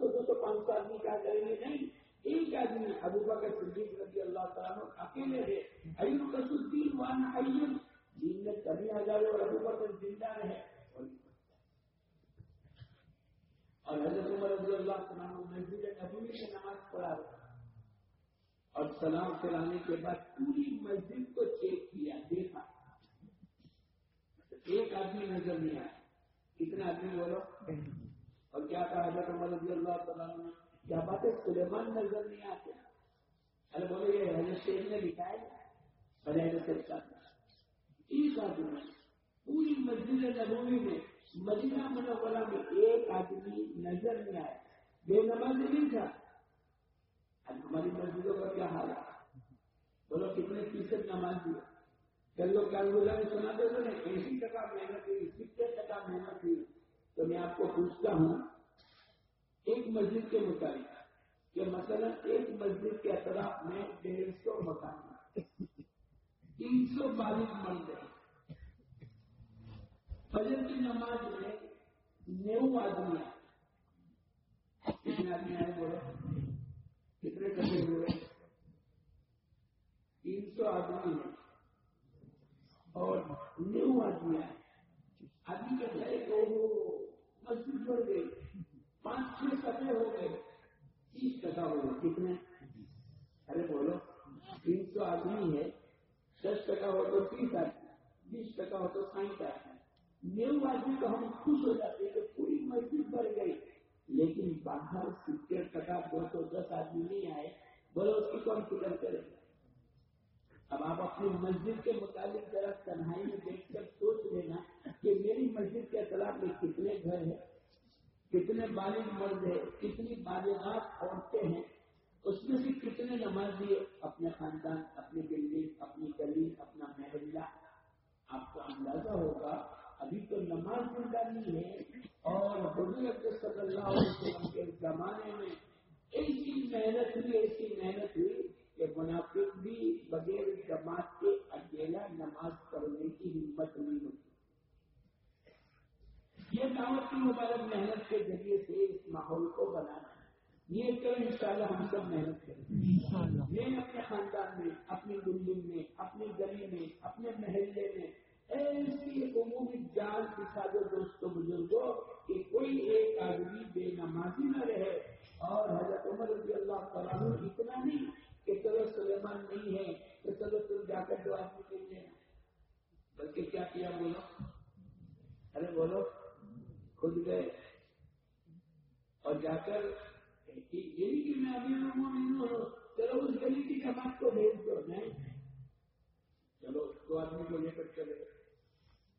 دو سو پانچ سو آدمی کیا کریں گے نہیں ایک آدمی ابو بکر صدیق رضی اللہ تعالیٰ اکیلے رہے ایو کسدین وان ایو دین میں کبھی آ جائے اور ابو بکر زندہ رہے۔ اور حضرت عمر رضی اللہ تعالیٰ مسجد نبوی میں نماز پڑھا رہا اور سلام پھیلانے کے بعد پوری مسجد کو چیک کیا، دیکھا۔ ایک آدمی نظر نہیں آیا۔ کتنے آدمی بولو؟ اور کیا کہا حضرت عمر رضی اللہ تعالیٰ نے کیا بات ہے سلیمان نظر نہیں آتے؟ ارے بولے یہ حضرت شیخ نے لکھا ہے بھلے حضرت ایک آدمی پوری مسجد نبوی میں، مدینہ منورہ میں ایک آدمی نظر نہیں آیا۔ بے نماز نہیں تھا۔ ہماری مسجدوں کا کیا حال ہے؟ بولو کتنے فیصد نماز دیا کل لوگ کالگولا میں سنا دے نا اسی ٹکا محنت ہوئی ستر ٹکا محنت ہوئی۔ تو میں آپ کو پوچھتا ہوں ایک مسجد کے مطابق کہ مثلا ایک مسجد کے اطراف میں ڈیڑھ سو مکان۔ تین سو بالیس مرد ہیں فجر کی نماز میں نیو آدمی آئے۔ کتنے آدمی آئے بولو کتنے کٹے ہوئے؟ تین سو آدمی ہیں۔ اور نیو آدمی آئے۔ آدمی کہتا ہے کہ وہ مسجد بڑھ گئی۔ پانچ چھ سطح ہو گئے۔ تیس ٹکا ہو گئے کتنے؟ ارے بولو۔ تین سو آدمی ہے دس ٹکا ہو تو تیس آدمی بیس ٹکا ہو تو سائنس آدمی نیو آدمی تو ہم خوش ہو جاتے کہ پوری مسجد بڑھ گئی۔ لیکن باہر ستر ٹکا دو سو دس آدمی نہیں آئے۔ بولو، اس کی کون فکر کرے؟ اب آپ اپنی مسجد کے مطابق ذرا تنہائی میں دیکھ کر سوچ لینا کہ میری مسجد کے اطلاع میں کتنے گھر ہیں۔ کتنے بالغ مرد ہیں، کتنی بالغات عورتیں ہیں، اس میں سے کتنے نماز دیے؟ اپنے خاندان، اپنی بلڈنگ، اپنی گلی، اپنا محلہ۔ آپ کو اندازہ ہوگا، ابھی تو نماز زندہ نہیں ہے۔ اور حضرت صلی اللہ علیہ وسلم کے زمانے میں ایسی محنت ہوئی، ایسی محنت ہوئی کہ منافق بھی بغیر جماعت کے اکیلا نماز پڑھنے کی ہمت نہیں ہوتی۔ یہ دعوت کی مبارک محنت کے ذریعے سے اس ماحول کو بنانا یہ تو ان شاء اللہ ہم سب محنت کریں گے۔ میں اپنے خاندان میں اپنی بلڈنگ میں اپنی گلی میں اپنے محلے میں ایسی عمومی جان دکھا دو دوستوں بزرگوں کہ کوئی ایک آدمی بے نمازی نہ رہے۔ اور حضرت عمر رضی اللہ تعالیٰ اتنا نہیں کہ چلو سلیمان نہیں ہے تو چلو تم جا کر دو آدمی مل لینا بلکہ کیا کیا بولو؟ ارے بولو۔ خود گئے۔ اور جا کر یہی کہ میں ابھی مومن ہوں چلو اس گلی کی جماعت کو بھیج دو، نہیں چلو، دو آدمی کو لے کر چلے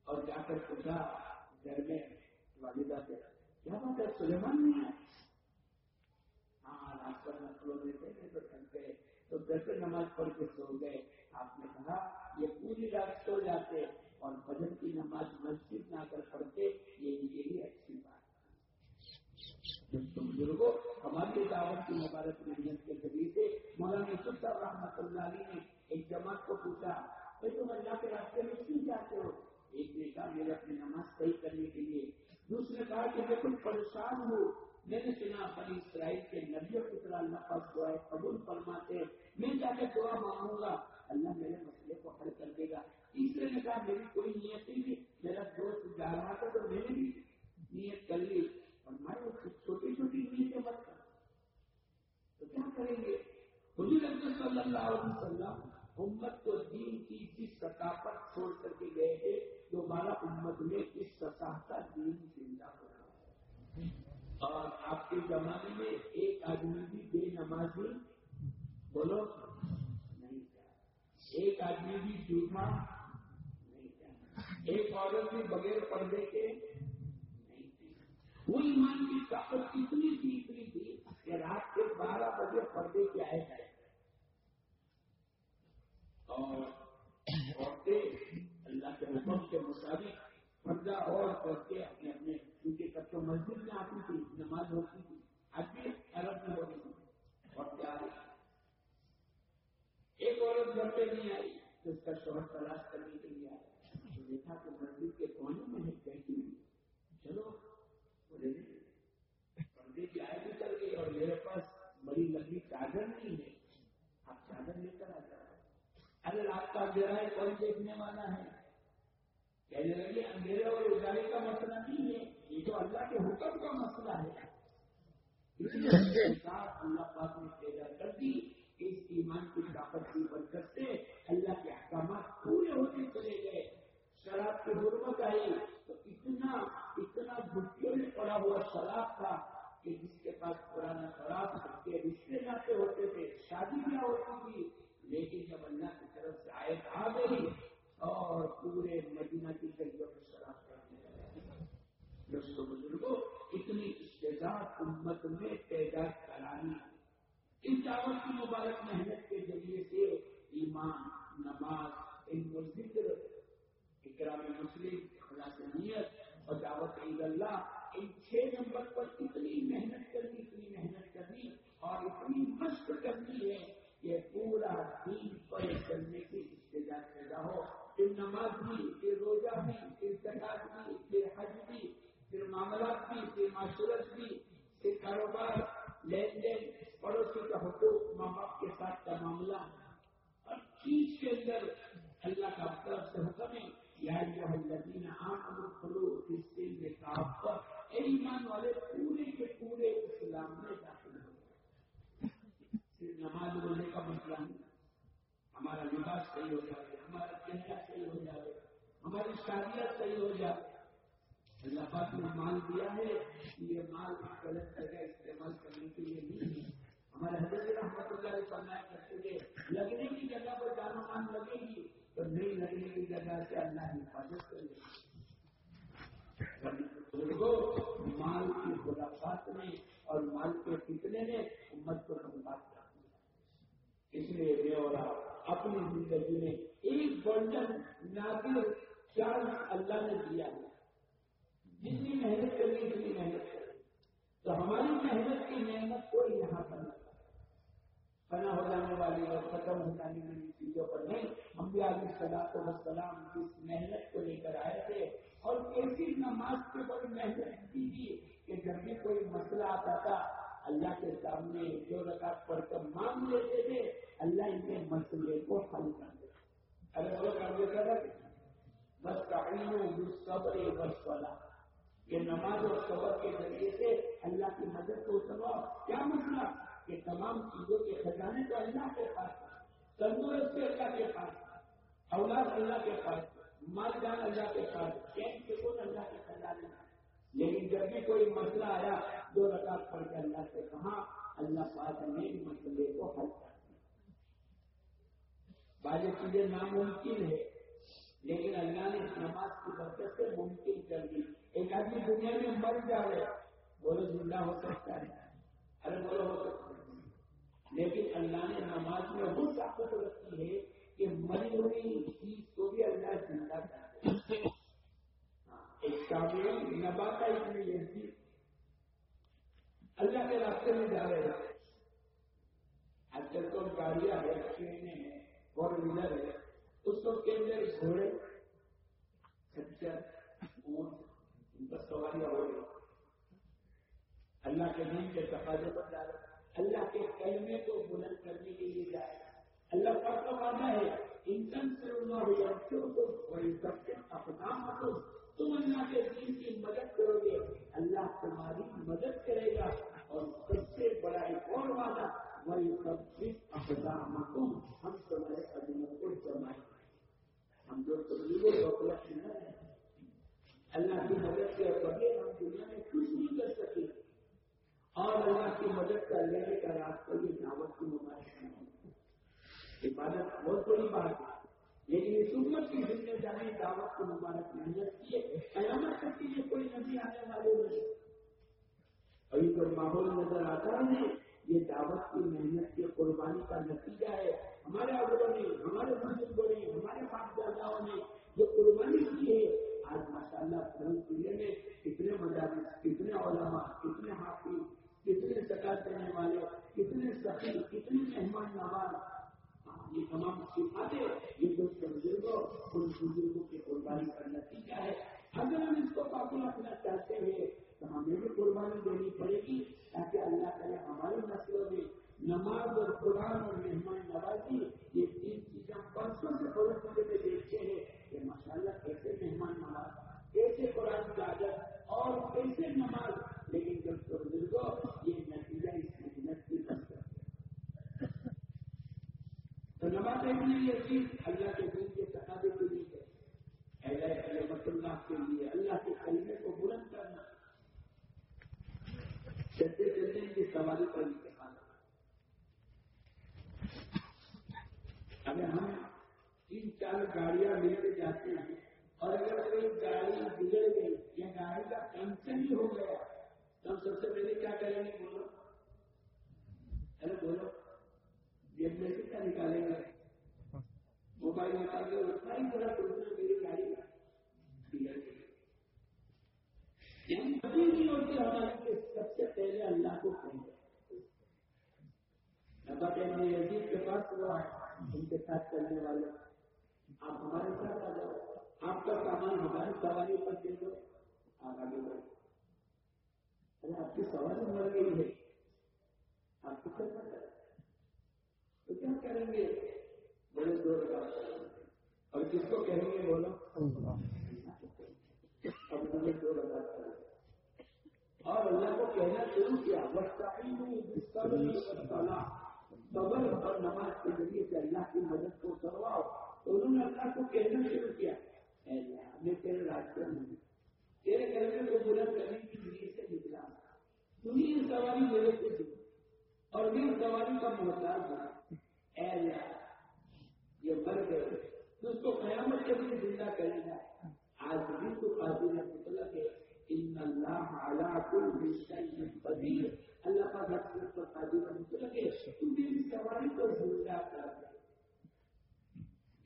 اور جا کر پوچھا، گھر میں والدہ سے کیا بات ہے؟ سلیمان نہیں ہے؟ ہاں, ہاں، رات پر نسلوں دیتے ہیں تو تھک گئے تو گھر پہ نماز پڑھ کے سو گئے۔ آپ نے کہا، یہ پوری رات سو جاتے اور بجن کی نماز مسجد نہ کر پڑھتے یہ یہی اچھی بات بزرگوں ہماری دعوت کی مبارک محنت کے ذریعے سے مولانا سلطان رحمت اللہ علی نے ایک جماعت کو پوچھا کہ تم اللہ کے راستے میں کیوں جاتے ہو؟ ایک نے کہا، میرے اپنی نماز صحیح کرنے کے لیے۔ دوسرے کہا، کہ میں کچھ پریشان ہوں۔ میں نے سنا، بنی اسرائیل کے نبیوں کی طرح اللہ پاس دعائیں قبول فرماتے میں جا کے دعا مانگوں گا اللہ میرے مسئلے کو حل کر دے گا تیسرے نے کہا میری کوئی نیت نہیں تھی میرا دوست جا رہا تھا تو میں نے بھی نیت کر لی اور میں چھوٹی چھوٹی نیتیں مت کر تو کیا کریں گے حضور اکبر صلی اللہ علیہ وسلم امت کو دین کی جس ثقافت چھوڑ کر کے گئے تھے دوبارہ امت میں اس سطح کا دین زندہ ہو رہا اور آپ کے زمانے میں ایک آدمی بھی بے نمازی بولو نہیں کیا ایک آدمی بھی جرما نہیں کیا ایک عورت بھی بغیر پردے کے نہیں تھی وہ ایمان کی طاقت اتنی تھی اتنی تھی کہ رات کے بارہ بجے پردے کے آئے گئے اور عورتیں اللہ کے حکم کے مطابق پردہ اور کر کے اپنے اپنے کیونکہ تب تو مسجد میں آتی تھی نماز ہوتی تھی آج بھی عرب میں ہو رہی تھی اور کیا ایک عورت گھر پہ نہیں آئی تلاش کرنے کے مسئلے کو حل کر دیتا ارے وہ کر بس کہانی صبر بس والا کہ نماز اور صبر کے ذریعے سے اللہ کی مدد کو اتروا کیا مسئلہ کہ تمام چیزوں کے خزانے تو اللہ کے پاس تندرستی اللہ کے پاس اولاد اللہ کے پاس مال جان اللہ کے پاس چین کے کون اللہ کے خزانے لیکن جب بھی کوئی مسئلہ آیا، دو رکعت پڑھ کے اللہ سے کہا، اللہ پاک نے مسئلے کو حل کر بعض چیزیں ناممکن ہے لیکن اللہ نے نماز کی برکت سے ممکن کر دی۔ ایک آدمی دنیا میں مر جائے بولے زندہ ہو سکتا ہے۔ ارے بولو ہو سکتا ہے۔ لیکن اللہ نے نماز میں وہ طاقت رکھی ہے کہ مری ہوئی چیز کو بھی اللہ زندہ کرتے ہاں، ایک کامیاب نبا کا اس میں یہ اللہ کے راستے میں جا رہے ہیں آج کل تو گاڑیاں ہے ٹرینیں ہیں۔ فور ویلر ہے۔ اس کو کے اندر گھوڑے کچر اونٹ ان پر سواریاں ہو رہی اللہ کے دین کے تقاضے پر جا اللہ کے کلمے کو بلند کرنے کے لیے جائے اللہ کا کا وعدہ ہے انسان سے بچوں کو بڑی سب کے اپنا ہو تم اللہ کے دین کی مدد کرو گے۔ اللہ تمہاری مدد کرے گا اور سب سے بڑا ایک اور وعدہ وہی ہم تمہارے قدموں کو جمائیں ہم جو تبلیغ دولت نہ رہے اللہ کی مدد کے بغیر ہم دنیا میں کچھ نہیں کر سکے اور اللہ کی مدد کر لینے کا راستہ یہ دعوت کی مبارک عبادت بہت بڑی بات ہے لیکن اس امت کی ذمہ داری دعوت کو مبارک محنت کی ہے قیامت تک کے لیے کوئی نبی آنے والے نہیں ابھی جو ماحول نظر آتا ہے یہ دعوت کی محنت کی قربانی کا نتیجہ ہے۔ ہمارے اولوں نے، ہمارے بزرگوں نے، ہمارے باپ داداؤں نے جو قربانی کی ہے آج ماشاء اللہ پورن ضلع میں کتنے مدارس کتنے علماء کتنے حافظ کتنے سکاط دینے والے کتنے سخی کتنے مہمان نواز یہ تمام صفاتیں یہ جو بزرگوں ان بزرگوں کی قربانی کا نتیجہ ہے اگر ہم اس کو قابل رکھنا چاہتے ہیں تو ہمیں بھی قربانی دینی پڑے گی تاکہ اللہ کرے ہماری نسلوں میں نماز اور قرآن اور مہمان نوازی یہ تین چیزیں برسوں سے بڑے میں چار گاڑیاں مل کے جاتے ہیں اور اگر کوئی گاڑی بگڑ گئی یا گاڑی کا پنکچر ہی ہو گیا تو ہم سب سے پہلے کیا کریں گے بولو ارے بولو جیب میں سے کیا نکالیں گے موبائل نکال کے اتنا ہی بڑا سوچنا میری گاڑی بگڑ گئی یعنی کبھی نہیں ہوتی ہمارے کے سب سے پہلے اللہ کو کہیں ابن یزید کے پاس ہوا ان والے آپ ہمارے ساتھ آ جاؤ۔ آپ کا سامان ہماری سواری پر دے دو۔ آپ آگے بڑھو ارے، آپ کی سواری مر گئی ہے۔ آپ کو کرنا کریں تو کیا کریں گے؟ بڑے زور کا اور کس کو کہیں گے بولو؟ اب مجھے دو لگا اور اللہ کو کہنا شروع کیا۔ وقت صبر اور نماز کے ذریعے سے اللہ کی مدد کو کرواؤ تو انہوں نے اللہ کو کہنا شروع کیا میں تیرے راستے میں تیرے گھر کو بلند کرنے کی ذریعے سے نکلا۔ تمہیں یہ سواری میرے کو دی جی، اور میں سواری کا محتاج ہوں۔ اے اللہ، یہ مر گئے۔ تو اس کو قیامت کے لیے زندہ کرے گا۔ آج بھی تو قابل مطلب ہے۔ ان اللہ اعلیٰ کل قدیر۔ اللہ کا ہر پر قابل مطلب ہے تو میری سواری کو زندہ کر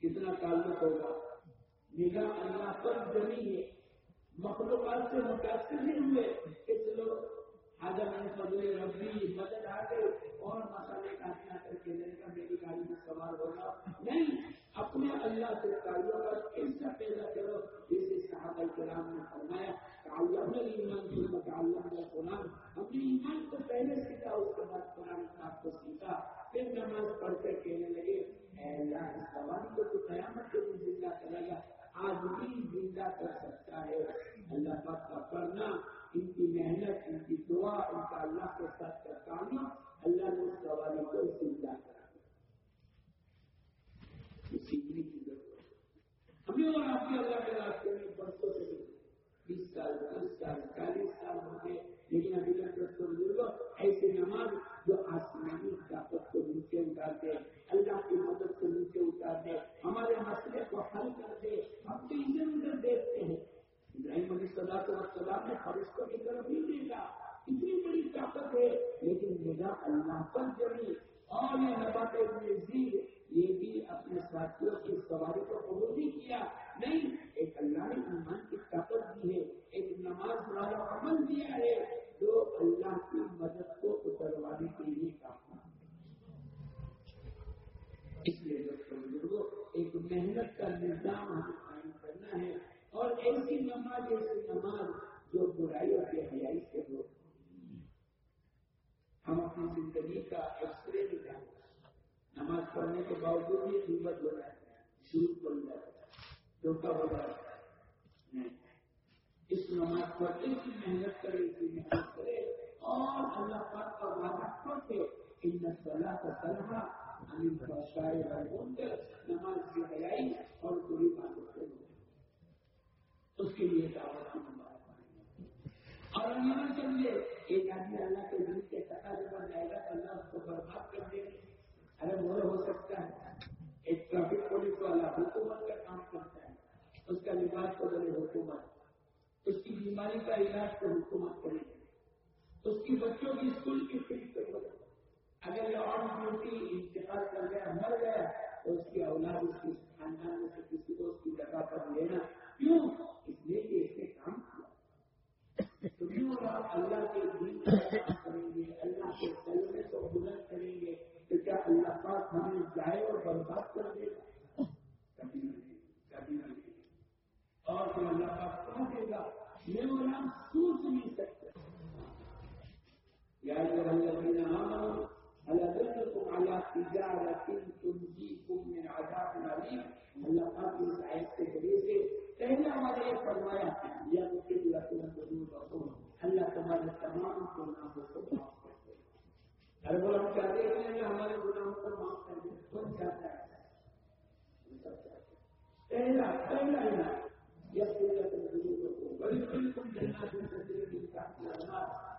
کتنا تعلق ہوگا؟ نگاہ اللہ پر جمی ہے۔ مخلوقات سے متاثر نہیں ہوئے۔ کہ چلو آجا میں فضل ربی، مدد آ گئے اور مسالے کاٹنا کر کے لے کر میری گاڑی میں سوار ہوگا نہیں، اپنے اللہ سے تعلق ایسا پیدا کرو۔ جیسے صحابہ کرام نے فرمایا اللہ نے ایمان کی اللہ نے قرآن، ہم نے ایمان کو پہلے سیکھا، اس کے بعد قرآن صاحب کو سیکھا۔ پھر نماز پڑھ کر کہنے لگے، اے اللہ، اس سوال کو تو قیامت کے دن زندہ کرے گا، آج بھی زندہ کر سکتا ہے۔ اللہ پاک کا پڑھنا ان کی محنت، ان کی دعا، ان کا اللہ کے ساتھ کا کام اللہ نے اس سوال کو زندہ کرا سیکھنے کی ضرورت۔ ہمیں اور آپ کے اللہ کے راستے میں برسوں سے بیس سال دس سال چالیس سال ہو گئے لیکن ابھی تک دس بزرگ ایسے نماز جو آسمانی طاقت کو نیچے اتار دے اللہ کی مدد کو نیچے اتار دے ہمارے مسئلے کو حل کر دے ہم تو ادھر ادھر دیکھتے ہیں ابراہیم علی صدا تو سلام نے فرشتوں کی طرف نہیں دیکھا اتنی بڑی طاقت ہے لیکن میرا اللہ پر جمی اور یہ نباتے ہوئے زیر یہ بھی اپنے ساتھیوں کی سواری کو قبول نہیں کیا۔ نہیں، ایک اللہ نے ایمان کی طاقت دی ہے، ایک نماز والا عمل دیا ہے۔ I, I wonder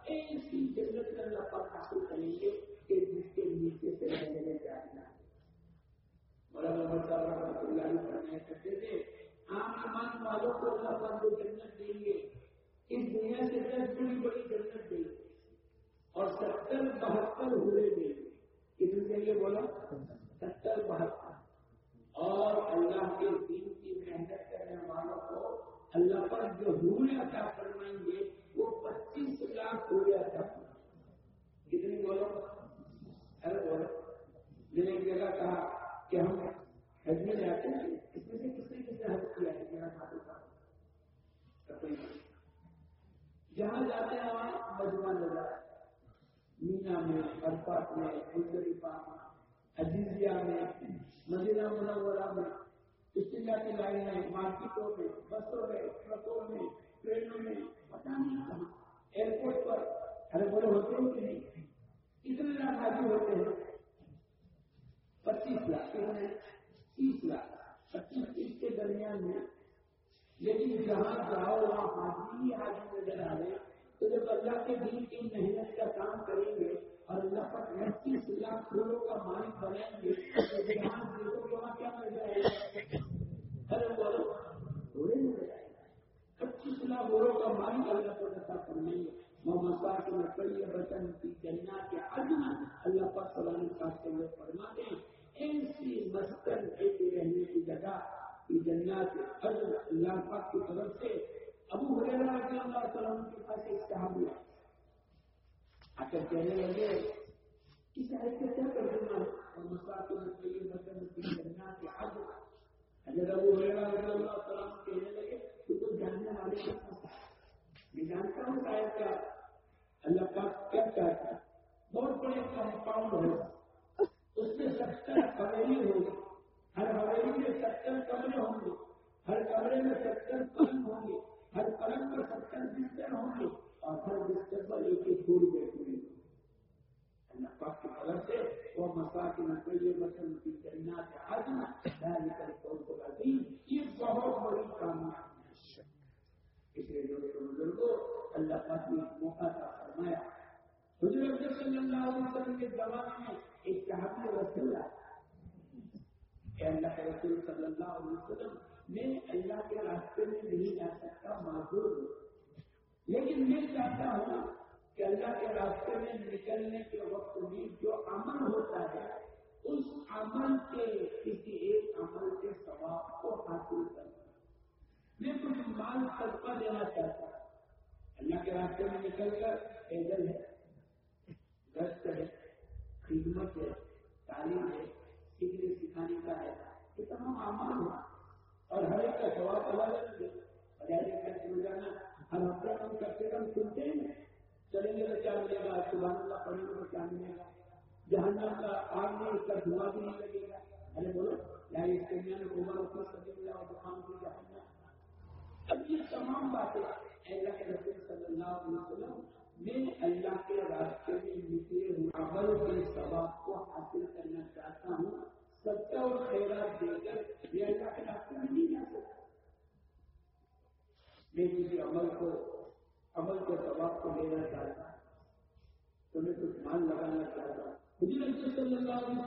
ایسی جنت اللہ پر حاصل کریں گے کہ جس کے نیچے سے رہنے جانا مولانا صاحب رحمۃ اللہ فرمایا کرتے تھے عام ایمان والوں کو اللہ پاک جو جنت دیں گے اس دنیا سے دس بڑی بڑی جنت دیں گے اور ستر بہتر ہوئے دیں گے کتنے کے لیے بولا ستر بہتر۔ اور اللہ کے دین کی محنت کرنے والوں کو اللہ پر جو حور عطا فرمائیں گے، وہ پچیس لاکھ ہوئے عطا کتنی بولو؟ ارے بولو۔ میں نے ایک جگہ کہا کہ ہم حج میں جاتے ہیں، اس میں سے کس نے کس نے حج کیا ہے؟ میرا ساتھ جہاں جاتے ہیں، وہاں مجموعہ نظر مینا میں ارفات میں ملزریفا میں، عزیزیہ میں، مدینہ منورہ میں۔ اسٹینڈا کی لائن میں مارکیٹوں میں، بسوں میں، ٹرکوں میں، ٹرینوں میں پتا نہیں کہاں۔ ایئرپورٹ پر۔ ارے بولے، ہوتے ہیں کہ نہیں؟ کتنے لاکھ حاجی ہوتے ہیں۔ پچیس لاکھ تیس لاکھ۔ پچیس تیس کے درمیان میں۔ لیکن جہاں جاؤ، وہاں حاجی ہی حاجی نظر آ رہے تو جب اللہ کے دین کی محنت کا کام کریں گے اور اللہ پر پچیس لاکھ کروڑوں کا مالک بنائیں گے جہاں دیکھو وہاں کیا مل جائے؟ گا ارے بولو تھوڑے مل جائے۔ گا پچیس لاکھ کروڑوں کا مالک اللہ پر نشا کریں گے محمد صاحب کے نقل بچن کی جنا کے عدم اللہ پر سلام خاص کے لوگ فرماتے ہیں، ایسی مسکن ایسی رہنے کی جگہ کی جنات عدم اللہ پاک کی طرف سے ابو حریرہ رضی اللہ سلام کے پاس ایک صحابی ہے حتى الجميع ليه؟ إذا تتبع المساكن الطيبة في الجنات عدن حضرت أبو هريرة رضي الله تعالیٰ عنہ کہنے لگے کہ تم جاننے والے کا ہوتا ہے میں جانتا ہوں شاید کیا اللہ پاک کیا چاہتا ہے بہت بڑے کمپاؤنڈ ہے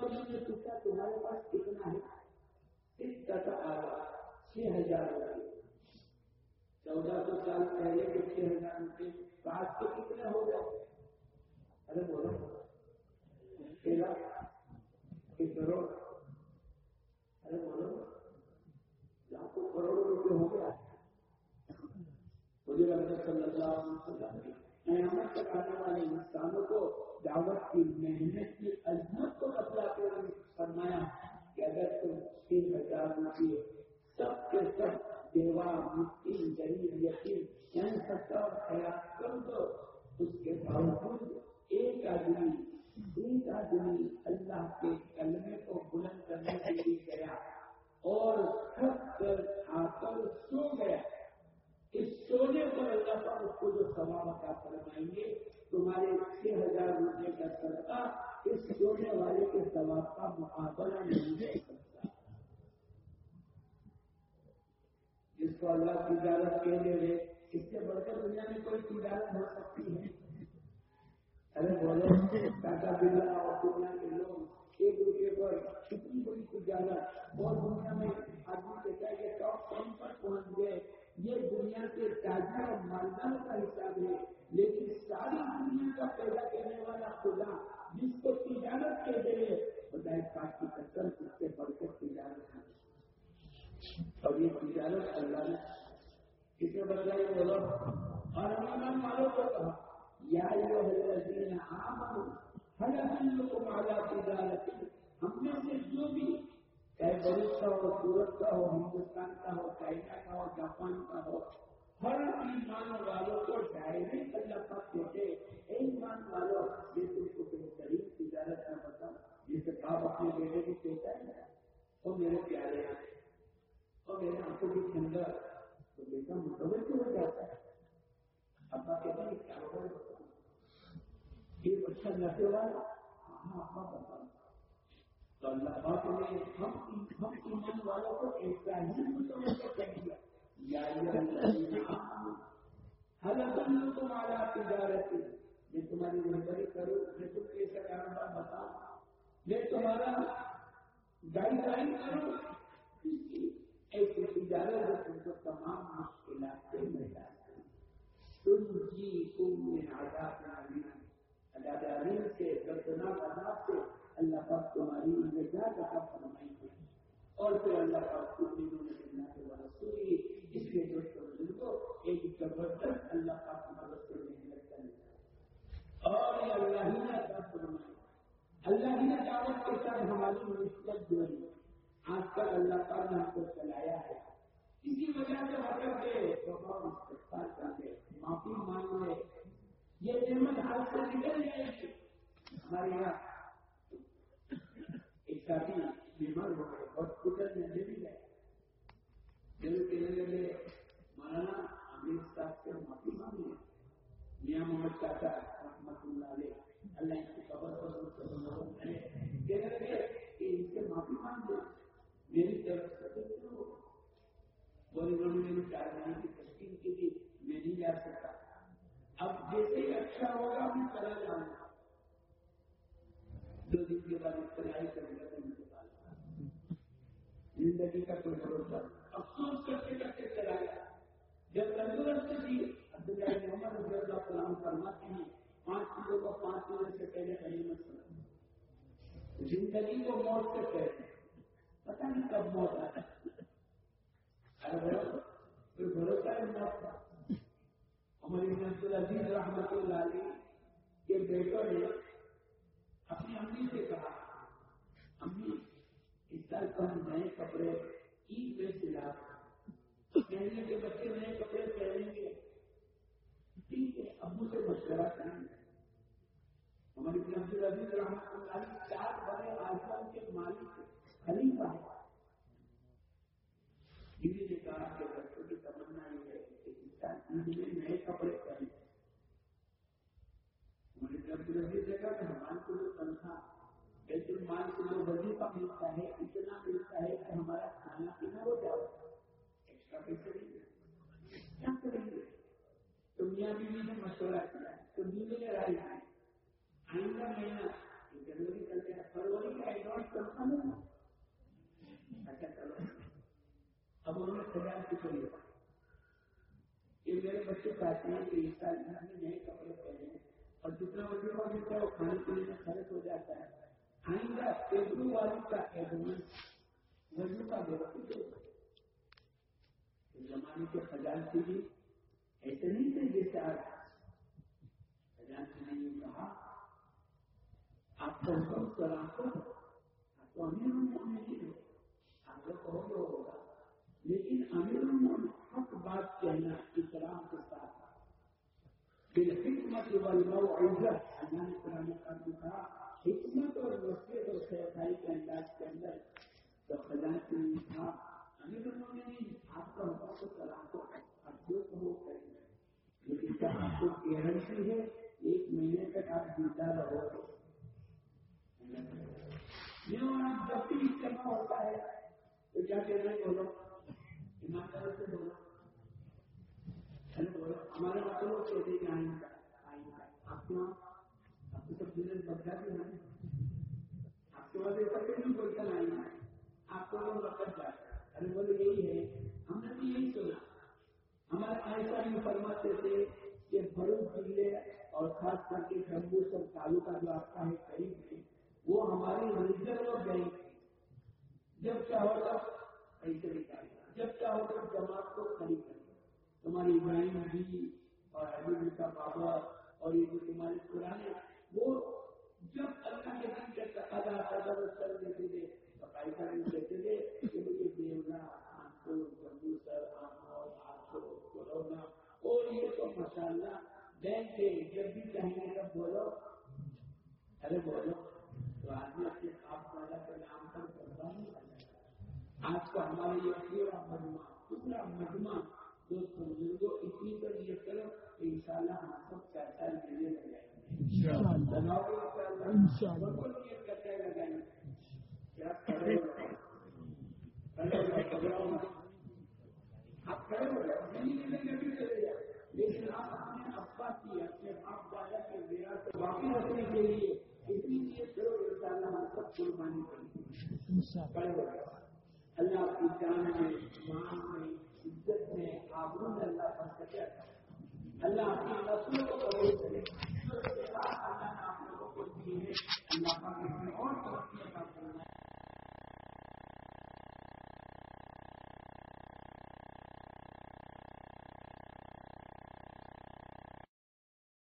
صلی نے پوچھا تمہارے پاس کتنا ہے اس کا آگا چھ ہزار روپئے چودہ سو سال پہلے کے چھ ہزار روپئے آج کے کتنے ہو گئے ارے بولو چھ کروڑ ارے بولو لاکھوں کروڑوں روپئے ہو گیا مجھے لگتا صلی اللہ علیہ وسلم قیامت تک آنے والے انسانوں کو دعوت کی محنت کی عظمت کو بتلاتے ہوئے فرمایا کہ اگر تم تین ہزار روپئے سب کے سب دیوا مٹی غریب یتیم یعنی سب اور خیال کر دو۔ اس کے باوجود ایک آدمی ایک آدمی اللہ کے کلمے کو بلند کرنے کے لیے گیا اور تھک کر آ کر سو گیا۔ اس سونے پر اللہ پر اس کو جو ثواب عطا فرمائیں گے، تمہارے چھ ہزار روپے کا سرتا اس سونے والے کے ثواب کا مقابلہ نہیں دے سکتا۔ جس کو اللہ تجارت کے لیے اس سے بڑھ کر دنیا میں کوئی تجارت ہو سکتی ہے۔ ارے بولو ٹاٹا برلا اور دنیا کے لوگ ایک دوسرے پر کتنی بڑی تجارت اور دنیا میں آدمی کہتا ہے کہ ٹاپ ٹین پر پہنچ گئے یہ دنیا کے تاجر اور مالداروں کا حساب ہے، لیکن ساری دنیا کا پیدا کرنے والا خدا جس کو تجارت کے دے خدا پاک کی قسم اس سے بڑھ کر تجارت ہے۔ اور یہ تجارت اللہ نے کسے بدلائی بولو اور ہم والوں کو کہا، یا الذین آمنوا هل ادلکم علی تجارت، ہم میں سے جو بھی چاہے بروس کا ہو، سورت کا ہو، ہندوستان کا ہو چائنا کا ہو، جاپان کا ہو، ہر ایمان والوں کو ڈائریکٹ اللہ پاک کہتے اے ایمان والوں یہ تم کو بہترین تجارت کا مطلب، بتاؤ جسے آپ اپنے بیٹے کو کہتا ہے نا وہ میرے پیارے ہیں اور میرے آنکھوں کی ٹھنڈا تو بیٹا متوجہ ہو جاتا ہے؟ ابا کہتے ہیں کاروبار بتاؤ یہ اچھا نشے والا؟ ہاں, ہاں، ابا بتاؤ تو اللہ پاک نے ہم ہم ایمان والوں کو ایسا ہی متوجہ کر دیا یا حالت تمہارا تجارت میں تمہاری مہربانی کروں، میں تم کیسا کاروبار بتاؤں۔ میں تمہارا گائڈ لائن کروں۔ ایسی تجارت جو تم کو تمام مشکلات سے ملا تم جی تم میں آزاد آزاد سے، دردناک عذاب سے اللہ پاک تمہاری نجات عطا فرمائی ہے اور پھر اللہ پاک کو دینوں میں اللہ کے رسولی اس لیے دوست بزرگوں ایک زبردست اللہ پاک کی مدد سے محنت کرنا اور یہ اللہ ہی نے عطا فرمائی اللہ ہی نے دعوت کے ساتھ ہماری نسبت جوڑی۔ آج کل اللہ پاک نے ہم کو چلایا ہے۔ اسی وجہ سے حضرت گئے تو ہم استغفار کر دے معافی مانگ لے یہ نعمت ہاتھ سے نکل جائے گی ہمارے یہاں ایک ساتھی بیمار ہو گئے ہاسپٹل میں لے بھی گئے۔ دل کہنے لگے مولانا امیر صاحب سے معافی مانگی۔ میاں محمد چاچا، رحمت اللہ علیہ، اللہ ان کی خبر پر کہنے لگے کہ ان سے معافی مانگ دے میری طرف سے بولے انہوں نے میری چار مہینے کی تشکیل کی تھی، میں نہیں جا سکتا۔ اب جیسے اچھا ہوگا، میں چلا جاؤں گا۔ دو دن کے بعد اختلاعی کر دیا تھا۔ انتقال زندگی کا کوئی بھروسہ افسوس کرتے کرتے چلا گیا۔ جب تندرست تھی عبداللہ محمد رضی اللہ سلام فرماتے ہیں، پانچ کلو کو پانچ کلو سے پہلے غنیمت سنا زندگی کو موت سے کہتے پتہ نہیں کب موت آتا کوئی بھروسہ ہے موت کا ہماری عبدالعزیز رحمت اللہ علیہ کے بیٹوں نے اپنی امی سے کہا ہاں۔ امی اس سال تو ہم نئے کپڑے عید میں سلا کہنے کے بچے نئے کپڑے پہنیں گے۔ ٹھیک ہے، ابو سے مشورہ کریں گے۔ ہماری عبد العزیز رحمت اللہ چار بڑے آسمان کے مالک خلیفہ ہے بیوی نے کہا کہ بچوں کی تمنا یہ ہے کہ اس سال عید میں نئے کپڑے پہنے۔ مجھے جب دل جگہ کہ ہمارے بیت المال سے جو وظیفہ ملتا ہے، اتنا ملتا ہے کہ ہمارا کھانا پینا ہو جائے۔ ایکسٹرا پیسے نہیں کیا کریں گے؟ تو میاں بیوی نے مشورہ کیا تو بیوی نے رائے کی آئندہ مہینہ جنوری چلتے ہیں فروری کا ایڈوانس تنخواہ ملنا اچھا چلو۔ اب انہوں نے خدا کی کوئی یہ میرے بچے چاہتے ہیں کہ اس سال میں نئے کپڑے پہنے۔ اور جتنا وجوہ ملتا ہے وہ کھانے پینے میں خرچ ہو جاتا ہے۔ آئندہ ٹیبلو والی کا ایڈوانس وضو کا بہت زمانے کے خجانتی بھی ایسے نہیں تھے جیسے آج خجانتی نے یہ کہا آپ کو حکم کرا کو آپ کو امیر المومن نہیں ہو آپ کو کہو گے ہوگا لیکن امیر المومن حق بات کہنا اکرام کے ساتھ بالحکمت والموعظہ اللہ نے قرآن پاک میں کہا حکمت اور نصیحت اور کے انداز کے اندر تو نے امیر المومنین آپ کا حکم کو آپ جو کہو کریں لیکن کیا آپ کو گارنٹی ہے ایک مہینے تک آپ زندہ رہو۔ گے یوں آپ جب بھی اجتماع ہوتا ہے تو کیا کہنا ہے؟ بولو۔ ایماندار سے بولو۔ بولو ہمارے مطلب کہتے ہیں کہ آئیں گا آپ کے وہاں آپ کو سب دن بدلا بھی نہیں آپ کے بعد ایسا کوئی نہیں بولتا نہیں کو وہ نقد جاتا ارے بولے یہی ہے ہم نے بھی یہی سنا ہمارے ایسا ہی فرماتے تھے کہ بڑوں ضلع اور خاص کر کے جمبوس اور تعلقہ جو آپ ہے قریب ہے وہ ہماری ریزرو بینک جب چاہو گا پیسے نکالنا جب چاہو گا جماعت کو خرید کرنا تمہاری ابراہیم جی اور کا بابا اور یہ جو تمہارے پرانے وہ جب اللہ کے دن کے تقاضا آتا تھا وہ چل دیتے تھے، صفائی کرنے کہتے تھے، کہ مجھے دیونا آنکھوں کمپیوٹر آنکھوں آنکھوں کورونا اور یہ تو ماشاء اللہ بینک کے جب بھی چاہیں گے تب بولو۔ ارے بولو، تو آدمی اپنے آپ والا کے نام پر کرتا نہیں آج کا ہمارے یہ پورا مجمع پورا مجمع دوست بزرگوں اتنی پر یہ کرو کہ ان شاء اللہ ہم سب پیسہ لینے لگائیں گے آپ کھڑے لیکن آپ اپنے ابا کی اپنے باپ دادا کے میرا سے باقی رکھنے کے لیے اتنی نیت کرو ان شاء اللہ ہم سب قربانی کریں گے کھڑے اللہ کی جان میں مان میں عزت میں آبرو میں اللہ پر سکیا اللہ اپنی نسلوں کو قبول کرے اللہ نے آپ لوگوں کو دی ہے اللہ پاک اس میں اور ترقی